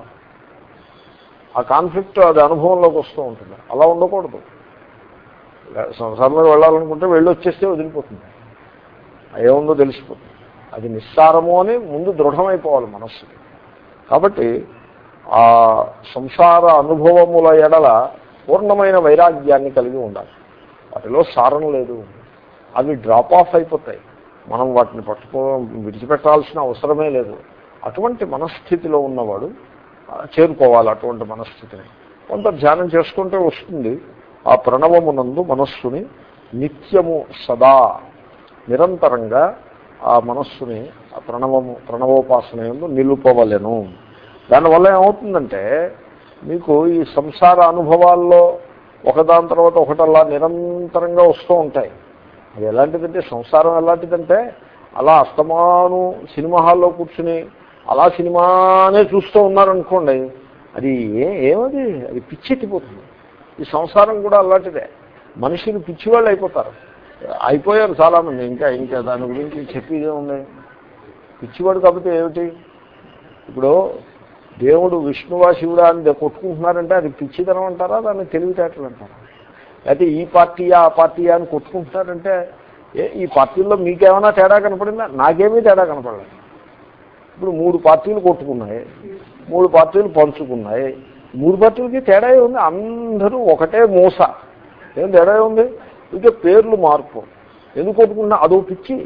ఆ కాన్ఫ్లిక్ట్ అది అనుభవంలోకి వస్తూ ఉంటుంది. అలా ఉండకూడదు. సంసారంలో వెళ్ళాలనుకుంటే వెళ్ళి వచ్చేస్తే వదిలిపోతుంది. ఏముందో తెలిసిపోతుంది. అది నిస్సారము అని ముందు దృఢమైపోవాలి మనస్సుకి కాబట్టి ఆ సంసార అనుభవముల ఎడల పూర్ణమైన వైరాగ్యాన్ని కలిగి ఉండాలి. వాటిలో సారం లేదు. అవి డ్రాప్ ఆఫ్ అయిపోతాయి. మనం వాటిని పట్టుకో విడిచిపెట్టాల్సిన అవసరమే లేదు. అటువంటి మనస్థితిలో ఉన్నవాడు చేరుకోవాలి అటువంటి మనస్థితిని. కొంత ధ్యానం చేసుకుంటే వస్తుంది. ఆ ప్రణవమునందు మనస్సుని నిత్యము సదా నిరంతరంగా ఆ మనస్సుని ఆ ప్రణవము ప్రణవోపాసన ఎందు నిలుపవలను. దానివల్ల ఏమవుతుందంటే మీకు ఈ సంసార అనుభవాల్లో ఒకదాని తర్వాత ఒకటల్లా నిరంతరంగా వస్తూ ఉంటాయి. అది ఎలాంటిదంటే సంసారం ఎలాంటిదంటే అలా అస్తమాను సినిమా హాల్లో కూర్చుని అలా సినిమానే చూస్తూ ఉన్నారనుకోండి అది ఏ ఏమది? అది పిచ్చెత్తిపోతుంది ఈ సంసారం కూడా అలాంటిదే. మనుషులు పిచ్చివాళ్ళు అయిపోతారు. అయిపోయారు చాలామంది. ఇంకా ఇంకా దాని గురించి చెప్పేదే ఉంది పిచ్చివాడు కాకపోతే ఏమిటి? ఇప్పుడు దేవుడు విష్ణువా శివుడా అని కొట్టుకుంటున్నారంటే అది పిచ్చితనం అంటారా? దాన్ని తెలివితేటలు అంటారా? అయితే ఈ పార్టీయా ఆ పార్టీయా అని కొట్టుకుంటున్నారంటే ఏ ఈ పార్టీల్లో మీకేమైనా తేడా కనపడిందా? నాకేమీ తేడా కనపడలేదు. ఇప్పుడు మూడు పార్టీలు కొట్టుకున్నాయి. మూడు పార్టీలు పంచుకున్నాయి. మూడు పార్టీలకి తేడా ఉంది అందరూ ఒకటే మూస. ఏం తేడా ఉంది ఇక పేర్లు మార్పు. ఎందుకు కొట్టుకున్నా అదో పిచ్చి.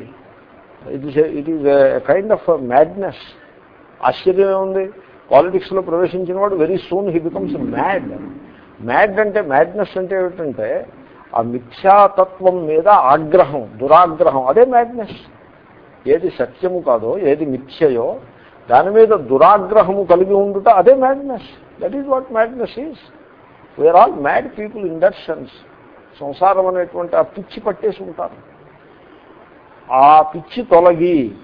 It is it is kind of madness ఆశ్చర్యం ఏముంది పాలిటిక్స్లో ప్రవేశించిన వాడు very soon he becomes mad mad అంటే మ్యాడ్నెస్ అంటే ఏమిటంటే ఆ మిథ్యాతత్వం మీద ఆగ్రహం దురాగ్రహం. అదే మ్యాడ్నెస్ ఏది సత్యము కాదో ఏది మిథ్యయో దాని మీద దురాగ్రహము కలిగి ఉండుట అదే madness that is what madness is we're all mad people in that sense సంసారం అనేటువంటి ఆ పిచ్చి పట్టేసి ఉంటారు. ఆ పిచ్చి తొలగి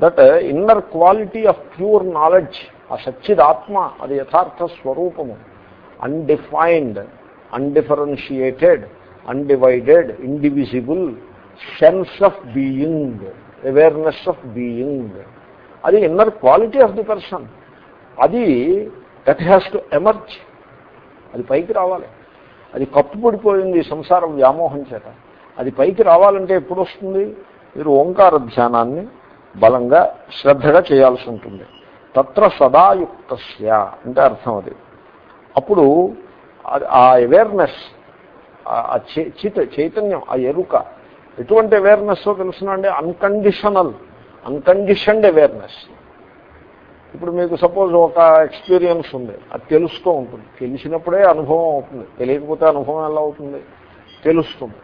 that inner quality of pure knowledge ఆ సచ్చిదాత్మ అది యథార్థ స్వరూపము. Undefined undifferentiated undivided indivisible sense of being awareness of being అది inner quality of the person. అది దట్ హ్యాస్ టు ఎమర్జ్. అది పైకి రావాలి. అది కప్పుపడిపోయింది సంసార వ్యామోహం చేత. అది పైకి రావాలంటే ఎప్పుడు వస్తుంది మీరు ఓంకార ధ్యానాన్ని బలంగా శ్రద్ధగా చేయాల్సి ఉంటుంది. తత్ర సదాయుక్తస్య అంటే అర్థం అది. అప్పుడు ఆ అవేర్నెస్ ఆ చిత చైతన్యం ఆ ఎరుక ఎటువంటి అవేర్నెస్ తెలుసునండి అన్కండిషనల్ అన్కండిషన్డ్ అవేర్నెస్ ఇప్పుడు మీకు సపోజ్ ఒక ఎక్స్పీరియన్స్ ఉంది. అది తెలుస్తూ ఉంటుంది. తెలిసినప్పుడే అనుభవం అవుతుంది. తెలియకపోతే అనుభవం ఎలా అవుతుంది? తెలుస్తుంది.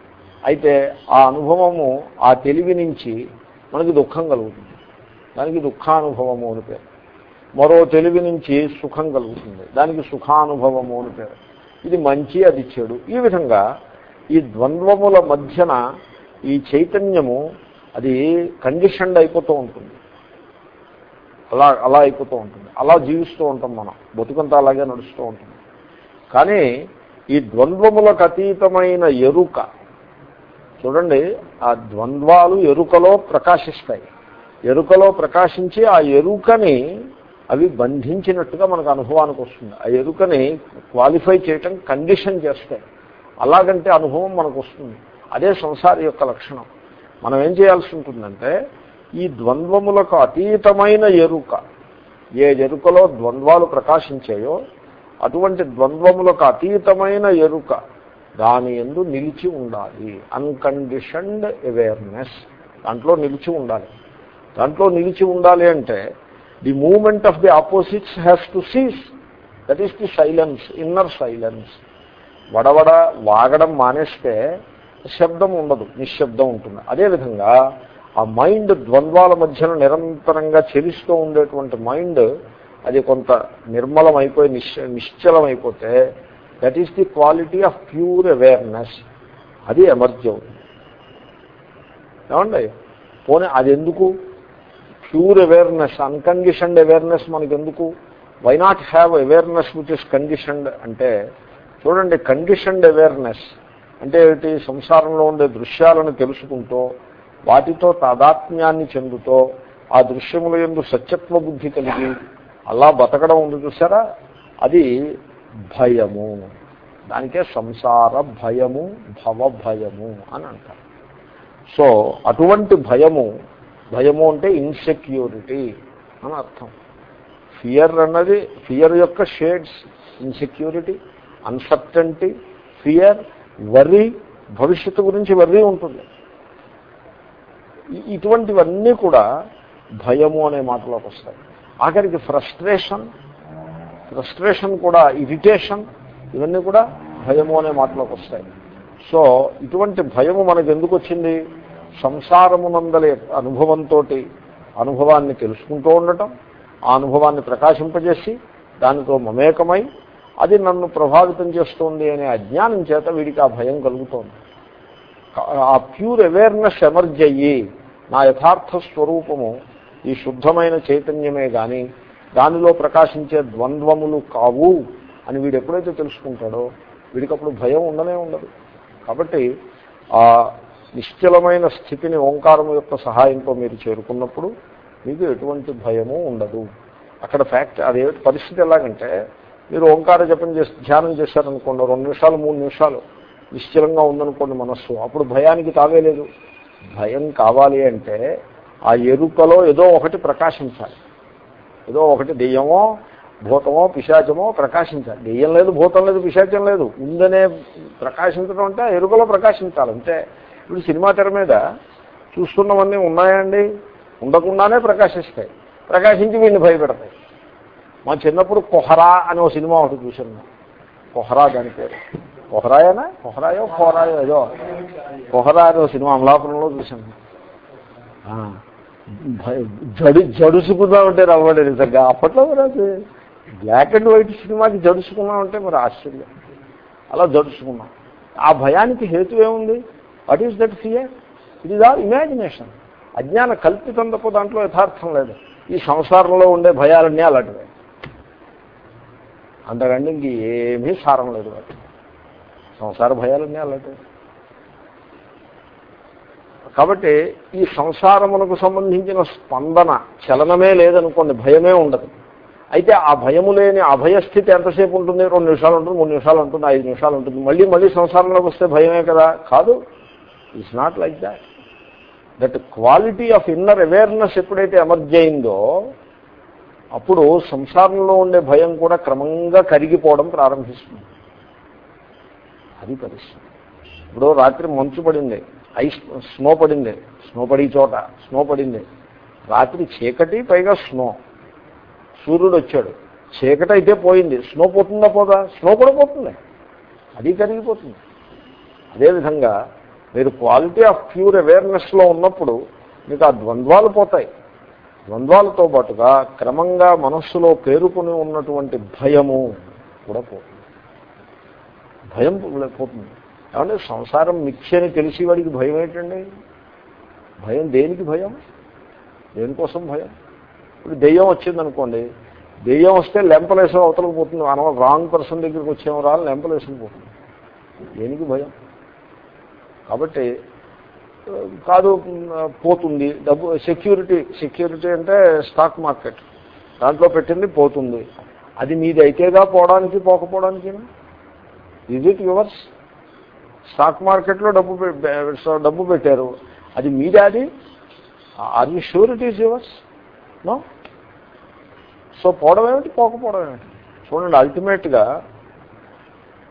అయితే ఆ అనుభవము ఆ తెలివి నుంచి మనకి దుఃఖం కలుగుతుంది. దానికి దుఃఖానుభవము అని పేరు. మరో తెలివి నుంచి సుఖం కలుగుతుంది. దానికి సుఖానుభవము అని పేరు. ఇది మంచి అది చెడు. ఈ విధంగా ఈ ద్వంద్వముల మధ్యన ఈ చైతన్యము అది కండిషన్డ్ అయిపోతూ ఉంటుంది. అలా అలా అయిపోతూ ఉంటుంది. అలా జీవిస్తూ ఉంటాం మనం. బతుకంతా అలాగే నడుస్తూ ఉంటుంది. కానీ ఈ ద్వంద్వములకు అతీతమైన ఎరుక చూడండి ఆ ద్వంద్వాలు ఎరుకలో ప్రకాశిస్తాయి. ఎరుకలో ప్రకాశించి ఆ ఎరుకని అవి బంధించినట్టుగా మనకు అనుభవానికి వస్తుంది. ఆ ఎరుకని క్వాలిఫై చేయటం కండిషన్ చేస్తాయి. అలాగంటే అనుభవం మనకు వస్తుంది. అదే సంసారి యొక్క లక్షణం. మనం ఏం చేయాల్సి ఉంటుందంటే ఈ ద్వంద్వములకు అతీతమైన ఎరుక. ఏ ఎరుకలో ద్వంద్వాలు ప్రకాశించాయో అటువంటి ద్వంద్వములకు అతీతమైన ఎరుక దాని ఎందు నిలిచి ఉండాలి. అన్కండిషన్డ్ అవేర్నెస్ దాంట్లో నిలిచి ఉండాలి. దాంట్లో నిలిచి ఉండాలి అంటే the moment of the opposites has to cease that is the silence inner silence వడవడ వాగడం మానేస్తే శబ్దం ఉండదు నిశ్శబ్దం ఉంటుంది. అదేవిధంగా ఆ మైండ్ ద్వంద్వాల మధ్యన నిరంతరంగా చెలిస్తూ ఉండేటువంటి మైండ్ అది కొంత నిర్మలం అయిపోయి నిశ్చ నిశ్చలం అయిపోతే that is the quality of pure awareness అది ఎమర్జీ అవుతుంది. ఏమండి? పోనీ అది ఎందుకు ప్యూర్ అవేర్నెస్ అన్కండిషన్డ్ అవేర్నెస్ మనకి ఎందుకు why not have awareness which is conditioned అంటే చూడండి కండిషన్డ్ అవేర్నెస్ అంటే ఏమిటి? సంసారంలో ఉండే దృశ్యాలను తెలుసుకుంటూ వాటితో తాదాత్మ్యాన్ని చెందుతో ఆ దృశ్యముల ఎందు సత్యత్వ బుద్ధి కలిగి అలా బతకడం ఉంది చూసారా అది భయము. దానికే సంసార భయము భవ భయము అని అంటారు. సో అటువంటి భయము భయము అంటే ఇన్సెక్యూరిటీ అని అర్థం. ఫియర్ అన్నది ఫియర్ యొక్క shades insecurity uncertainty fear worry భవిష్యత్తు గురించి వర్రీ ఉంటుంది. ఇటువంటివన్నీ కూడా భయము అనే మాటలోకి వస్తాయి. ఆఖరికి ఫ్రస్ట్రేషన్ ఫ్రస్ట్రేషన్ కూడా ఇరిటేషన్ ఇవన్నీ కూడా భయము అనే మాటలోకి వస్తాయి. సో ఇటువంటి భయము మనకు ఎందుకు వచ్చింది? సంసారమునందలే అనుభవంతో అనుభవాన్ని తెలుసుకుంటూ ఉండటం ఆ అనుభవాన్ని ప్రకాశింపజేసి దానితో మమేకమై అది నన్ను ప్రభావితం చేస్తోంది అనే అజ్ఞానం చేత వీడికి ఆ భయం కలుగుతోంది. ఆ ప్యూర్ అవేర్నెస్ ఎమర్జ్ అయ్యి నా యథార్థ స్వరూపము ఈ శుద్ధమైన చైతన్యమే కానీ దానిలో ప్రకాశించే ద్వంద్వములు కావు అని వీడు ఎప్పుడైతే తెలుసుకుంటాడో వీడికి అప్పుడు భయం ఉండనే ఉండదు. కాబట్టి ఆ నిశ్చలమైన స్థితిని ఓంకారం యొక్క సహాయంతో మీరు చేరుకున్నప్పుడు మీకు ఎటువంటి భయము ఉండదు. అక్కడ ఫ్యాక్ట్ అదే పరిస్థితి ఎలాగంటే మీరు ఓంకార జపం చేసి ధ్యానం చేశారనుకోండి రెండు నిమిషాలు మూడు నిమిషాలు నిశ్చలంగా ఉందనుకోండి మనస్సు. అప్పుడు భయానికి తాగేలేదు. భయం కావాలి అంటే ఆ ఎరుకలో ఏదో ఒకటి ప్రకాశించాలి. ఏదో ఒకటి దెయ్యమో భూతమో పిశాచమో ప్రకాశించాలి. దెయ్యం లేదు భూతం లేదు పిశాచం లేదు. ఉందనే ప్రకాశించడం అంటే ఎరుకలో ప్రకాశించాలి. అంటే ఇప్పుడు సినిమా తెర మీద చూస్తున్నవన్నీ ఉన్నాయండి. ఉండకుండానే ప్రకాశిస్తాయి. ప్రకాశించి వీడిని భయపెడతాయి. మా చిన్నప్పుడు కొహరా అనే ఒక సినిమా ఒకటి చూసాను కొహరా దాని పేరు. కొహరాయేనా కొహరాయో కోరాయో ఏదో కొహరా అనే సినిమా అమలాపురంలో చూసాను జడు జడుసుకుందామంటే రవ్వడే నిజంగా. అప్పట్లో మరి అది బ్లాక్ అండ్ వైట్ సినిమాకి జడుచుకున్నామంటే మరి ఆశ్చర్యం. అలా జడుచుకున్నాం ఆ భయానికి హేతు ఏముంది? What is that fear it is all imagination అజ్ఞాన కల్పితం తప్ప దాంట్లో యథార్థం లేదు. ఈ సంసారంలో ఉండే భయాలన్నీ అలాంటివే. అంతకంటే ఇంక ఏమీ సారం లేదు వాటికి. సంసార భయాలన్నీ అలాంటివి. కాబట్టి ఈ సంసారమునకు సంబంధించిన స్పందన చలనమే లేదనుకోండి భయమే ఉండదు. అయితే ఆ భయము లేని అభయస్థితి ఎంతసేపు ఉంటుంది? రెండు నిమిషాలు ఉంటుంది మూడు నిమిషాలు ఉంటుంది ఐదు నిమిషాలు ఉంటుంది. మళ్ళీ మళ్ళీ సంసారంలోకి వస్తే భయమే కదా? కాదు. It's not like that that quality of inner awareness ఎప్పుడైతే ఎమర్జ్ అయిందో అప్పుడు సంసారంలో ఉండే భయం కూడా క్రమంగా కరిగిపోవడం ప్రారంభిస్తుంది. అది పరిస్థితి. ఇప్పుడు రాత్రి మంచు పడింది ఐస్ స్నో పడింది స్నో పడి చోట స్నో పడింది. రాత్రి చీకటి పైగా స్నో. సూర్యుడు వచ్చాడు. చీకటి అయితే పోయింది. స్నో పోతుందా పోదా? స్నో కూడా పోతుంది. అది కరిగిపోతుంది. అదేవిధంగా మీరు క్వాలిటీ ఆఫ్ ప్యూర్ అవేర్నెస్లో ఉన్నప్పుడు మీకు ఆ ద్వంద్వాలు పోతాయి. ద్వంద్వాలతో పాటుగా క్రమంగా మనస్సులో పేరుకుని ఉన్నటువంటి భయము కూడా పోతుంది. భయం పోతుంది ఏమంటే సంసారం మిథ్యని తెలిసి వాడికి భయం ఏంటండి? భయం దేనికి భయం? దేనికోసం భయం? ఇప్పుడు దెయ్యం వచ్చిందనుకోండి దెయ్యం వస్తే లెంపలేసం అవతలకు పోతుంది. మనం రాంగ్ పర్సన్ దగ్గరికి వచ్చేమో రా లెంపలేసం పోతుంది. దేనికి భయం? కాబట్టి కాదు పోతుంది. డబ్బు సెక్యూరిటీ సెక్యూరిటీ అంటే స్టాక్ మార్కెట్. దాంట్లో పెట్టింది పోతుంది. అది మీది అయితేగా పోవడానికి పోకపోవడానికి ఈజ్ ఇట్ యువర్స్ స్టాక్ మార్కెట్లో డబ్బు పె- డబ్బు పెట్టారు. అది మీదే అది are you sure it is yours no so పోవడం ఏమిటి? పోకపోవడం ఏమిటి? చూడండి అల్టిమేట్గా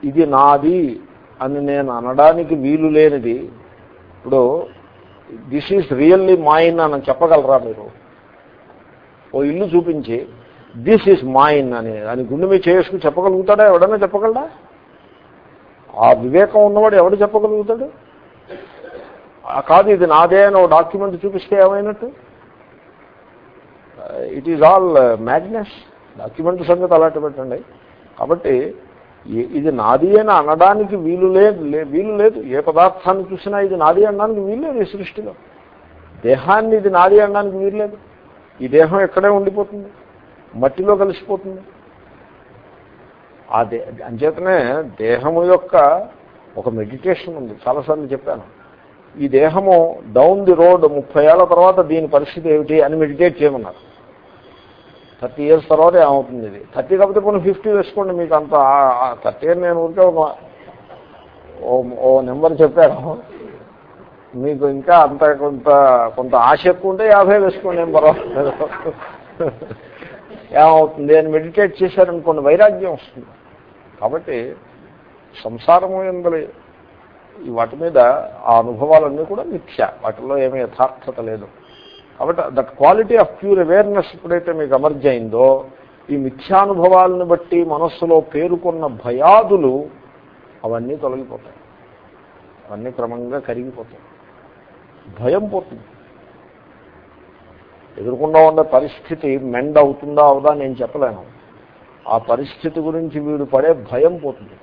ఇది నాది అని నేను అనడానికి వీలు లేనిది. ఇప్పుడు దిస్ ఈజ్ రియల్లీ మైన్ అని చెప్పగలరా మీరు? ఓ ఇల్లు చూపించి దిస్ ఈజ్ మైన్ అని అని గుండె మీద చేసుకుని చెప్పగలుగుతాడా? ఎవడన్నా చెప్పగలడా? ఆ వివేకం ఉన్నవాడు ఎవడు చెప్పగలుగుతాడు? కాదు ఇది నాదే అని ఒక డాక్యుమెంట్ చూపిస్తే ఏమైనట్టు? It is all madness document సంగతి అలాంటి పెట్టండి. కాబట్టి ఇది నాది అని అనడానికి వీలు లేదు లే- వీలు లేదు. ఏ పదార్థాన్ని చూసినా ఇది నాది అనడానికి వీలు లేదు ఈ సృష్టిలో. దేహాన్ని ఇది నాది అనడానికి వీలు లేదు. ఈ దేహం ఎక్కడే ఉండిపోతుంది? మట్టిలో కలిసిపోతుంది. ఆ దే అంచేతనే దేహము యొక్క ఒక మెడిటేషన్ ఉంది. చాలాసార్లు చెప్పాను. ఈ దేహము డౌన్ ది రోడ్ ముప్పై ఏళ్ళ తర్వాత దీని పరిస్థితి ఏమిటి అని మెడిటేట్ చేయమన్నారు. థర్టీ ఇయర్స్ తర్వాత ఏమవుతుంది ఇది? థర్టీ కాకపోతే కొన్ని ఫిఫ్టీ వేసుకోండి మీకు అంత. థర్టీ ఇయర్ నేను ఊరికే ఒక ఓ- ఓ నెంబర్ చెప్పాను. మీకు ఇంకా అంత కొంత కొంత ఆశ ఎక్కువ ఉంటే యాభై వేసుకోండి ఏం పర్వాలేదు. ఏమవుతుంది అని మెడిటేట్ చేశారనుకోండి వైరాగ్యం వస్తుంది. కాబట్టి సంసారము ఎందలి వాటి మీద ఆ అనుభవాలన్నీ కూడా మిథ్య. వాటిలో ఏమీ యథార్థత లేదు. కాబట్టి that quality of pure awareness ఎప్పుడైతే మీకు ఎమర్జ్ అయిందో ఈ మిథ్యానుభవాలను బట్టి మనస్సులో పేరుకున్న భయాదులు అవన్నీ తొలగిపోతాయి. అవన్నీ క్రమంగా కరిగిపోతాయి. భయం పోతుంది. ఎదుర్కొండా ఉండే పరిస్థితి మెండ్ అవుతుందా అవదా నేను చెప్పలేను. ఆ పరిస్థితి గురించి వీడు పడే భయం పోతుంది.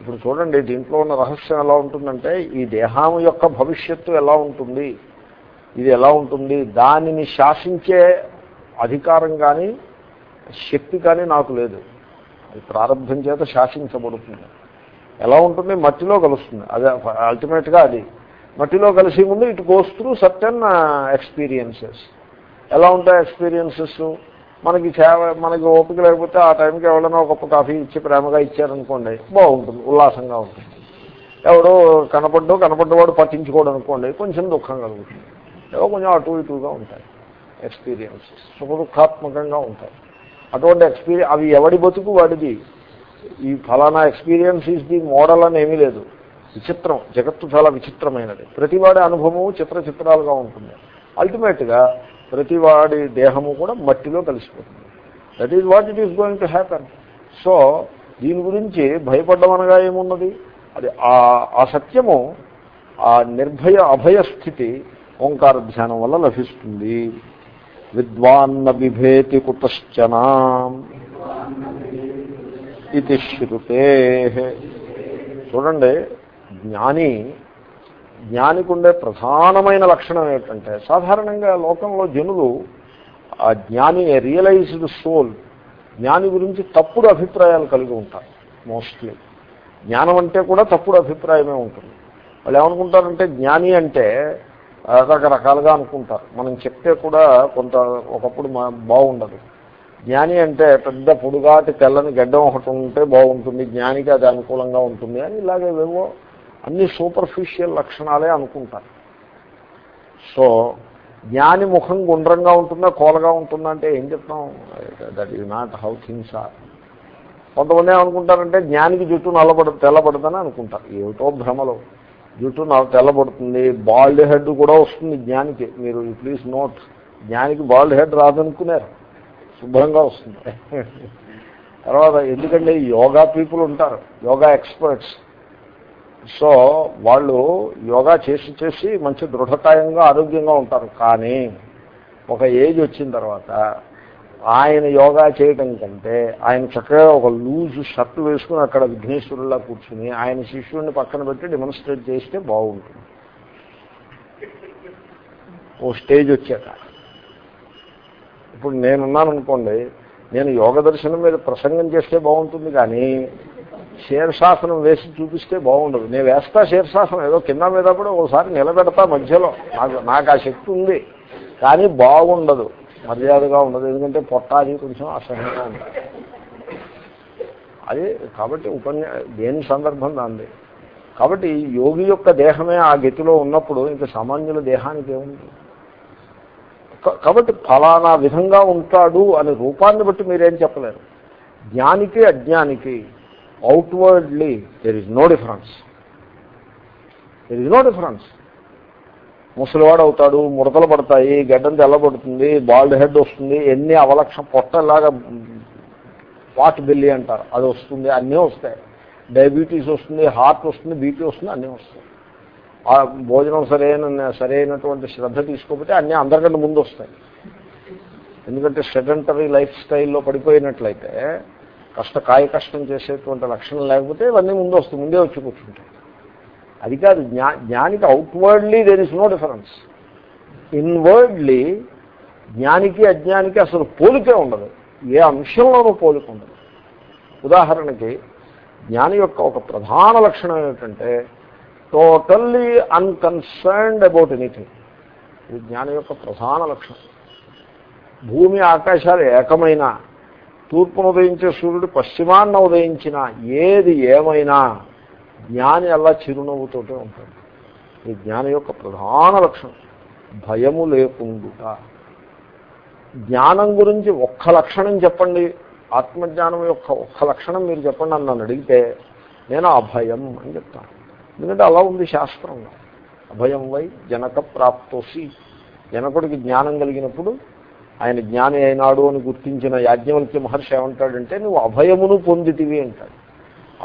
ఇప్పుడు చూడండి దీంట్లో ఉన్న రహస్యం ఎలా ఉంటుందంటే ఈ దేహం యొక్క భవిష్యత్తు ఎలా ఉంటుంది? ఇది ఎలా ఉంటుంది? దానిని శాసించే అధికారం కానీ శక్తి కానీ నాకు లేదు. అది ప్రారంభం చేత శాసించబడుతుంది. ఎలా ఉంటుంది? మట్టిలో కలుస్తుంది. అదే అల్టిమేట్గా అది. మట్టిలో కలిసి ముందు ఇటు గోస్ త్రూ సర్టన్ ఎక్స్పీరియన్సెస్ ఎలా ఉంటాయి ఎక్స్పీరియన్సెస్ మనకి సేవ మనకి ఓపిక లేకపోతే ఆ టైంకి ఎవరైనా ఒక కప్పు కాఫీ ఇచ్చి ప్రేమగా ఇచ్చారనుకోండి బాగుంటుంది ఉల్లాసంగా ఉంటుంది. ఎవడో కనపడ్డో కనపడ్డవాడు పట్టించుకోడు అనుకోండి కొంచెం దుఃఖం కలుగుతుంది. ఏవో కొంచెం అటు ఇటుగా ఉంటాయి ఎక్స్పీరియన్స్ సుఖదుఖాత్మకంగా ఉంటాయి. అటువంటి ఎక్స్పీరియన్స్ అవి ఎవడి బతుకు వాడిది? ఈ ఫలానా ఎక్స్పీరియన్స్ ఈజ్ ది మోడల్ అని ఏమీ లేదు. విచిత్రం జగత్తు చాలా విచిత్రమైనది. ప్రతివాడి అనుభవము చిత్ర చిత్రాలుగా ఉంటుంది. అల్టిమేట్గా ప్రతివాడి దేహము కూడా మట్టిలో కలిసిపోతుంది. That is what it is going to happen so దీని గురించి భయపడ్డం అనగా ఏమున్నది? అది ఆ ఆ సత్యము ఆ నిర్భయ అభయ స్థితి ఓంకార ధ్యానం వల్ల లభిస్తుంది. విద్వాన్న బిభేతి కుతశ్చనా ఇది శృతే. చూడండి జ్ఞాని జ్ఞానికి ఉండే ప్రధానమైన లక్షణం ఏంటంటే సాధారణంగా లోకంలో జనులు ఆ జ్ఞాని రియలైజ్డ్ సోల్ జ్ఞాని గురించి తప్పుడు అభిప్రాయాలు కలిగి ఉంటారు మోస్ట్లీ జ్ఞానం అంటే కూడా తప్పుడు అభిప్రాయమే ఉంటుంది. వాళ్ళు ఏమనుకుంటారంటే జ్ఞాని అంటే రకరకాలుగా అనుకుంటారు. మనం చెప్తే కూడా కొంత ఒకప్పుడు మా బాగుండదు. జ్ఞాని అంటే పెద్ద పొడుగాటి తెల్లని గడ్డం ఒకటి ఉంటే బాగుంటుంది జ్ఞానికి అది అనుకూలంగా ఉంటుంది అని ఇలాగే ఏవో అన్ని సూపర్ఫిషియల్ లక్షణాలే అనుకుంటారు. సో జ్ఞాని ముఖం గుండ్రంగా ఉంటుందా కోలగా ఉంటుందా అంటే ఏం చెప్తాం? That is not how things are కొంతమంది ఏమనుకుంటారంటే జ్ఞానికి జుట్టు నల్లబడు తెల్లబడుతుందని అనుకుంటారు. ఏమిటో భ్రమలో. జుట్టు నల్ల తెల్లబడుతుంది బాల్డ్ హెడ్ కూడా వస్తుంది జ్ఞానికి. మీరు ప్లీజ్ నోట్ జ్ఞానికి బాల్డ్ హెడ్ రాదనుకున్నారు. శుభ్రంగా వస్తుంది. తర్వాత ఎందుకంటే యోగా పీపుల్ ఉంటారు. యోగా ఎక్స్పర్ట్స్. సో వాళ్ళు యోగా చేసి చేసి మంచి దృఢకాయంగా ఆరోగ్యంగా ఉంటారు. కానీ ఒక ఏజ్ వచ్చిన తర్వాత ఆయన యోగా చేయటం కంటే ఆయన చక్కగా ఒక లూజ్ షర్ట్ వేసుకుని అక్కడ విఘ్నేశ్వరులా కూర్చుని ఆయన శిష్యుడిని పక్కన పెట్టి డెమోన్స్ట్రేట్ చేస్తే బాగుంటుంది. ఓ స్టేజ్ వచ్చాక. ఇప్పుడు నేనున్నాను అనుకోండి నేను యోగ దర్శనం మీద ప్రసంగం చేస్తే బాగుంటుంది కానీ శీర్షాసనం వేసి చూపిస్తే బాగుండదు. నేను వేస్తా శీర్షాసనం ఏదో కింద మీద కూడా ఒకసారి నిలబెడతా మధ్యలో. నాకు నాకు ఆ శక్తి ఉంది. కానీ బాగుండదు. మర్యాదగా ఉండదు. ఎందుకంటే పొట్టాది కొంచెం అసహ్యంగా ఉంటుంది అది కాబట్టి ఉపన్యా దేని సందర్భం దాంది? కాబట్టి యోగి యొక్క దేహమే ఆ గతిలో ఉన్నప్పుడు ఇంకా సామాన్యుల దేహానికి ఏముంది? కాబట్టి ఫలానా విధంగా ఉంటాడు అనే రూపాన్ని బట్టి మీరేం చెప్పలేరు. జ్ఞానికి అజ్ఞానికి outwardly there is no difference there is no difference ముసలివాడు అవుతాడు ముడతలు పడతాయి గడ్డం తెల్లబడుతుంది బాల్డ్ హెడ్ వస్తుంది ఎన్ని అవలక్ష పొట్టలాగా వాట్ బిల్లి అంటారు. అది వస్తుంది అన్నీ వస్తాయి. డయాబెటీస్ వస్తుంది హార్ట్ వస్తుంది బీపీ వస్తుంది అన్నీ వస్తాయి. ఆ భోజనం సరైన సరైనటువంటి శ్రద్ధ తీసుకోకపోతే అన్నీ అందరికంటే ముందు వస్తాయి. ఎందుకంటే సెడెంటరీ లైఫ్ స్టైల్లో పడిపోయినట్లయితే కష్ట కాయ కష్టం చేసేటువంటి లక్షణం లేకపోతే ఇవన్నీ ముందు వస్తాయి ముందే వచ్చి కూర్చుంటాయి. అది కాదు జ్ఞా జ్ఞానికి outwardly there is no difference inwardly జ్ఞానికి అజ్ఞానికి అసలు పోలికే ఉండదు. ఏ అంశంలోనూ పోలిక ఉండదు. ఉదాహరణకి జ్ఞాని యొక్క ఒక ప్రధాన లక్షణం ఏమిటంటే టోటల్లీ అన్కన్సర్న్డ్ అబౌట్ ఎనీథింగ్ ఇది జ్ఞాని యొక్క ప్రధాన లక్షణం. భూమి ఆకాశాలు ఏకమైన తూర్పును ఉదయించే సూర్యుడు పశ్చిమాన్న ఉదయించిన ఏది ఏమైనా జ్ఞాని అలా చిరునవ్వుతోటే ఉంటాడు. ఈ జ్ఞాని యొక్క ప్రధాన లక్షణం భయము లేకుండుట. జ్ఞానం గురించి ఒక్క లక్షణం చెప్పండి. ఆత్మజ్ఞానం యొక్క ఒక్క లక్షణం మీరు చెప్పండి అని నన్ను అడిగితే నేను అభయం అని చెప్తాను. ఎందుకంటే అలా ఉంది శాస్త్రంలో. అభయం వై జనక ప్రాప్తోసి. జనకుడికి జ్ఞానం కలిగినప్పుడు ఆయన జ్ఞాని అయినాడు అని గుర్తించిన యాజ్ఞవల్క్య మహర్షి ఏమంటాడంటే నువ్వు అభయమును పొందితివి అంటాడు.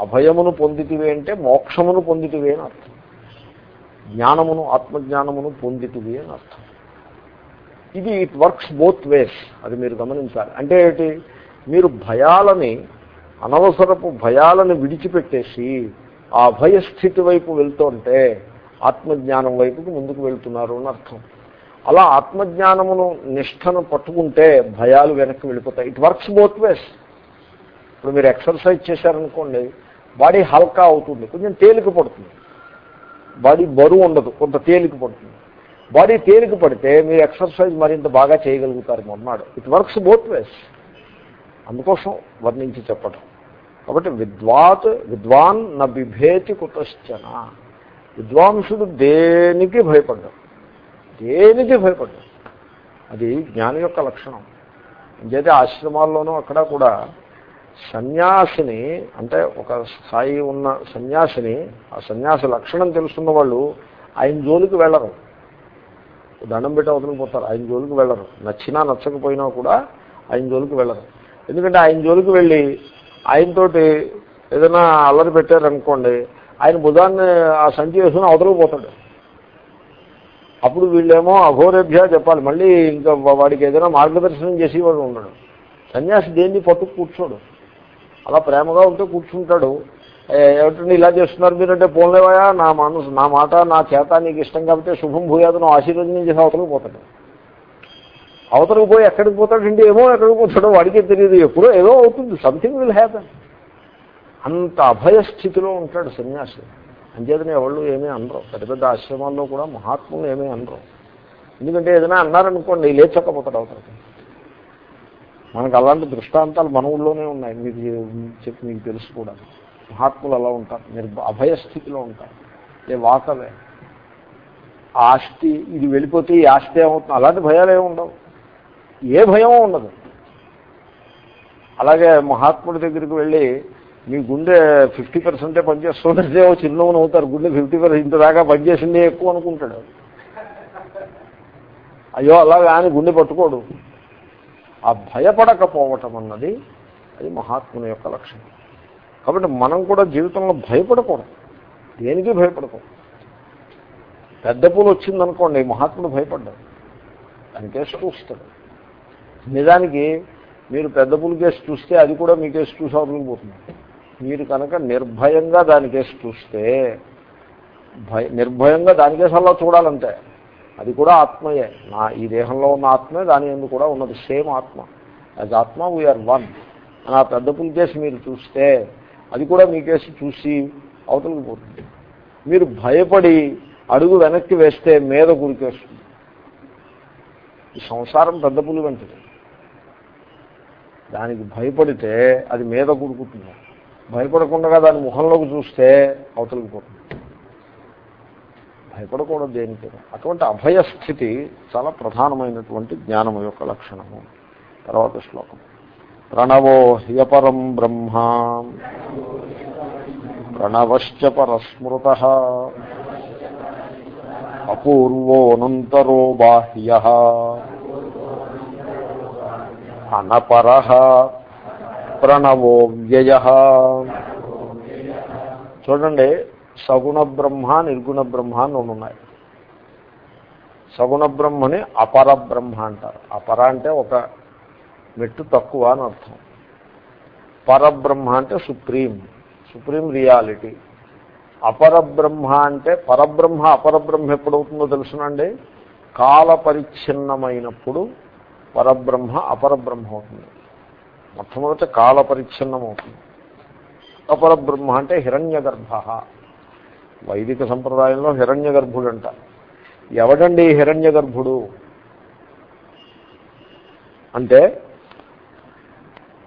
అభయమును పొందితివి అంటే మోక్షమును పొందితివి అని అర్థం. జ్ఞానమును ఆత్మజ్ఞానమును పొందితివి అని అర్థం. ఇది ఇట్ వర్క్స్ బోత్ వేస్ అది మీరు గమనించాలి. అంటే ఏంటి? మీరు భయాలని అనవసరపు భయాలను విడిచిపెట్టేసి ఆ అభయస్థితి వైపు వెళ్తుంటే ఆత్మజ్ఞానం వైపుకి ముందుకు వెళ్తున్నారు అని అర్థం. అలా ఆత్మజ్ఞానమును నిష్టను పట్టుకుంటే భయాలు వెనక్కి వెళ్ళిపోతాయి. ఇట్ వర్క్స్ బోత్ వేస్ ఇప్పుడు మీరు ఎక్సర్సైజ్ చేశారనుకోండి బాడీ హల్కా అవుతుంది కొంచెం తేలిక పడుతుంది. బాడీ బరువు ఉండదు కొంత తేలిక పడుతుంది. బాడీ తేలిక పడితే మీరు ఎక్సర్సైజ్ మరింత బాగా చేయగలుగుతారు మొన్నాడు ఇట్ వర్క్స్ బోత్ వేస్ అందుకోసం వర్ణించి చెప్పడం కాబట్టి విద్వాత్ విద్వాన్ న బిభేతి కుతశ్చన. విద్వాంసుడు దేనికి భయపడ్డాడు? దేనికి భయపడ్డాడు అది జ్ఞాని యొక్క లక్షణం. ఇంకైతే ఆశ్రమాల్లోనూ అక్కడ కూడా సన్యాసిని అంటే ఒక స్థాయి ఉన్న సన్యాసిని ఆ సన్యాసి లక్షణం తెలుసున్న వాళ్ళు ఆయన జోలికి వెళ్ళరు. దండం పెట్టి అవతలికి పోతారు. ఆయన జోలికి వెళ్ళరు. నచ్చినా నచ్చకపోయినా కూడా ఆయన జోలికి వెళ్ళరు. ఎందుకంటే ఆయన జోలికి వెళ్ళి ఆయనతోటి ఏదైనా అల్లరి పెట్టారనుకోండి ఆయన బుధాన్ని ఆ సంచి వేసుకుని అవతలికి పోతాడు. అప్పుడు వీళ్ళేమో అఘోరేభ్య చెప్పాలి. మళ్ళీ ఇంకా వాడికి ఏదైనా మార్గదర్శనం చేసేవాడు ఉండడు. సన్యాసి దేన్ని పట్టు కూర్చోడు. అలా ప్రేమగా ఉంటే కూర్చుంటాడు. ఏ- ఏమిటండి ఇలా చేస్తున్నారు మీరంటే పోన్లేవయా? నా మనసు నా మాట నా చేత నీకు ఇష్టం కాబట్టి శుభం భూయాదను ఆశీర్వదనం చేసి అవతలకు పోతాడు. అవతలకు పోయి ఎక్కడికి పోతాడంటే ఏమో ఎక్కడికి పోతాడో వాడికే తెలియదు. ఎప్పుడో ఏదో అవుతుంది. సంథింగ్ విల్ హ్యాపన్ అంత అభయస్థితిలో ఉంటాడు సన్యాసి. అంచేతనే ఎవళ్ళు ఏమీ అనరు. పెద్ద పెద్ద ఆశ్రమాల్లో కూడా మహాత్ములు ఏమీ అనరు. ఎందుకంటే ఏదైనా అన్నారనుకోండి లేచకపోతాడు అవతలకి. మనకు అలాంటి దృష్టాంతాలు మన ఊళ్ళోనే ఉన్నాయి. మీకు చెప్పి మీకు తెలుసు కూడా. మహాత్ములు అలా ఉంటారు. నిర్భ అభయస్థితిలో ఉంటారు. ఏ వాకవే. ఆస్తి ఇది వెళ్ళిపోతే ఈ ఆస్తి ఏమవుతుంది? అలాంటి భయాలు ఏమి ఉండవు. ఏ భయం ఉండదు. అలాగే మహాత్ముడి దగ్గరికి వెళ్ళి మీ గుండె ఫిఫ్టీ పర్సెంటే పనిచేస్తుంటే చిరునవ్వు అవుతారు. గుండె ఫిఫ్టీ పర్సెంట్ ఇంత దాకా పనిచేసిందే ఎక్కువ అనుకుంటాడు. అయ్యో అలాగా అని గుండె పట్టుకోడు. ఆ భయపడకపోవటం అన్నది అది మహాత్ముని యొక్క లక్షణం. కాబట్టి మనం కూడా జీవితంలో భయపడకూడదు. దేనికి భయపడకూడదు? పెద్ద పూలు వచ్చిందనుకోండి మహాత్ముడు భయపడ్డాడు. దానికేసి చూస్తాడు. నిజానికి మీరు పెద్ద పూలు కేసు చూస్తే అది కూడా మీకేసి చూసి అవతలకి పోతుంది. మీరు కనుక నిర్భయంగా దానికేసి చూస్తే భయ నిర్భయంగా దానికేసి అలా చూడాలంటే అది కూడా ఆత్మయే. నా ఈ దేహంలో ఉన్న ఆత్మే దాని ఎందు కూడా ఉన్నది. సేమ్ ఆత్మ. యాజ్ ఆత్మ వీఆర్ వన్ అని ఆ పెద్ద పులి కేసు మీరు చూస్తే అది కూడా మీ కేసు చూసి అవతలకి పోతుంది. మీరు భయపడి అడుగు వెనక్కి వేస్తే మీద గురికేస్తుంది ఈ సంసారం పెద్ద పులి వంటిది. దానికి భయపడితే అది మీద గురుకుతుంది. భయపడకుండా దాని ముఖంలోకి చూస్తే అవతలికి పోతుంది. భయపడకూడదు దేనికి అటువంటి అభయస్థితి చాలా ప్రధానమైనటువంటి జ్ఞానం యొక్క లక్షణము. తర్వాత శ్లోకం. ప్రణవో హ్యపరం బ్రహ్మ. ప్రణవశ్చ పరస్మృత. అపూర్వోనంతరో బాహ్య. అనపర. ప్రణవో వ్యయ చూడండి సగుణ బ్రహ్మ నిర్గుణ బ్రహ్మ అని రెండు ఉన్నాయి. సగుణ బ్రహ్మని అపర బ్రహ్మ అంటారు. అపర అంటే ఒక మెట్టు తక్కువ అని అర్థం. పరబ్రహ్మ అంటే సుప్రీం సుప్రీం రియాలిటీ. అపరబ్రహ్మ అంటే పరబ్రహ్మ అపరబ్రహ్మ ఎప్పుడవుతుందో తెలుసునండి? కాల పరిచ్ఛిన్నమైనప్పుడు పరబ్రహ్మ అపరబ్రహ్మ అవుతుంది. మొట్టమొదట కాల పరిచ్ఛిన్నమవుతుంది అపర బ్రహ్మ అంటే హిరణ్య గర్భ వైదిక సంప్రదాయంలో హిరణ్య గర్భుడు అంట ఎవడండి హిరణ్య గర్భుడు అంటే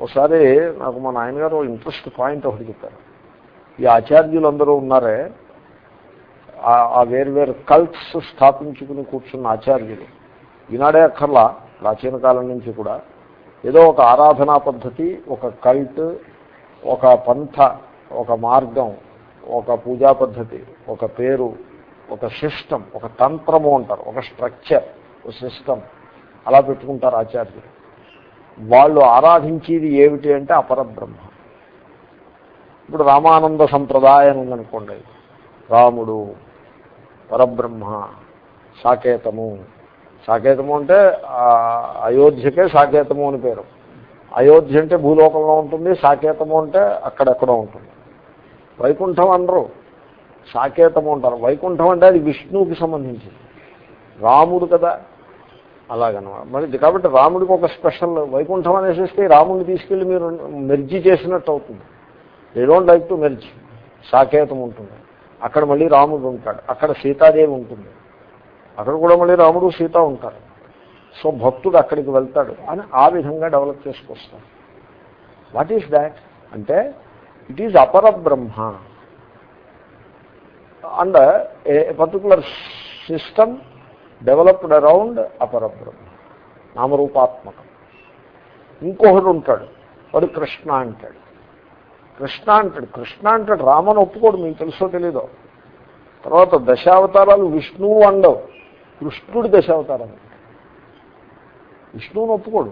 ఒకసారి నాకు మా నాయనగారు ఇంట్రెస్ట్ పాయింట్ ఒకటి చెప్పారు. ఈ ఆచార్యులందరూ ఉన్నారే ఆ వేర్వేరు కల్ట్స్ స్థాపించుకుని కూర్చున్న ఆచార్యులు. ఈనాడే అక్కర్లా ప్రాచీన కాలం నుంచి కూడా. ఏదో ఒక ఆరాధనా పద్ధతి ఒక కల్ట్ ఒక పంథ ఒక మార్గం ఒక పూజా పద్ధతి ఒక పేరు ఒక సిస్టమ్ ఒక తంత్రము అంటారు ఒక స్ట్రక్చర్ ఒక సిస్టమ్ అలా పెట్టుకుంటారు ఆచార్యులు. వాళ్ళు ఆరాధించేది ఏమిటి అంటే అపరబ్రహ్మ. ఇప్పుడు రామానంద సంప్రదాయం ఉందనుకోండి. రాముడు పరబ్రహ్మ సాకేతము సాకేతము అంటే అయోధ్యకే సాకేతము అని పేరు. అయోధ్య అంటే భూలోకంలో ఉంటుంది సాకేతము అంటే అక్కడెక్కడో ఉంటుంది. వైకుంఠం అనరు. సాకేతము అంటారు. వైకుంఠం అంటే అది విష్ణువుకి సంబంధించింది. రాముడు కదా. అలాగనమాట. మరి కాబట్టి రాముడికి ఒక స్పెషల్ వైకుంఠం అనేసేస్తే రాముడిని తీసుకెళ్ళి మీరు మెర్జీ చేసినట్టు అవుతుంది. They don't like to merge Saketham ఉంటుంది. అక్కడ మళ్ళీ రాముడు ఉంటాడు. అక్కడ సీతాదేవి ఉంటుంది. అక్కడ కూడా మళ్ళీ రాముడు సీత ఉంటారు. సో భక్తుడు అక్కడికి వెళ్తాడు అని ఆ విధంగా డెవలప్ చేసుకొస్తాడు. వాట్ ఈస్ దాట్ అంటే it is Apara Brahma. And a particular system developed around Apara Brahma. నామరూపాత్మకం. ఇంకొకడు ఉంటాడు. వాడు కృష్ణ అంటాడు. కృష్ణ అంటాడు. కృష్ణ అంటాడు. రామని ఒప్పుకోడు. మీకు తెలుసో తెలీదో? తర్వాత దశావతారాలు విష్ణువు అండవు. కృష్ణుడి దశావతారం. విష్ణువుని ఒప్పుకోడు.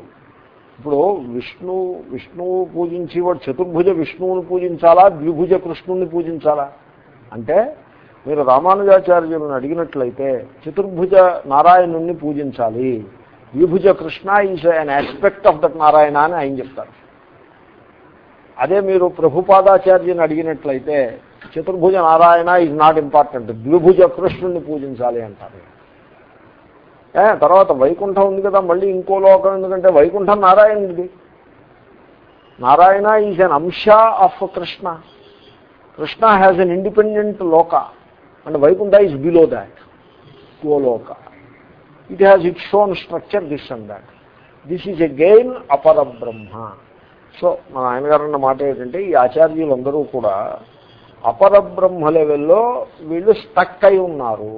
ఇప్పుడు విష్ణు విష్ణువు పూజించి వాడు చతుర్భుజ విష్ణువుని పూజించాలా ద్విభుజ కృష్ణుని పూజించాలా? అంటే మీరు రామానుజాచార్యులను అడిగినట్లయితే చతుర్భుజ నారాయణుణ్ణి పూజించాలి ద్విభుజ Krishna is an aspect of that Narayana అని ఆయన చెప్తారు. అదే మీరు ప్రభుపాదాచార్యుని అడిగినట్లయితే చతుర్భుజ నారాయణ ఈజ్ నాట్ ఇంపార్టెంట్ ద్విభుజ కృష్ణుణ్ణి పూజించాలి అంటారు. తర్వాత వైకుంఠం ఉంది కదా మళ్ళీ ఇంకో లోకం ఎందుకంటే Vaikuntham నారాయణుడిది. Narayana is an amsha of Krishna. Krishna has an independent loka. And Vaikuntha is below that Goloka it has its own structure this and that this is again Apara Brahma. So మన ఆయనగారు అన్న మాట ఏంటంటే ఈ ఆచార్యులందరూ కూడా అపర బ్రహ్మ లెవెల్లో వీళ్ళు stuck అయి ఉన్నారు.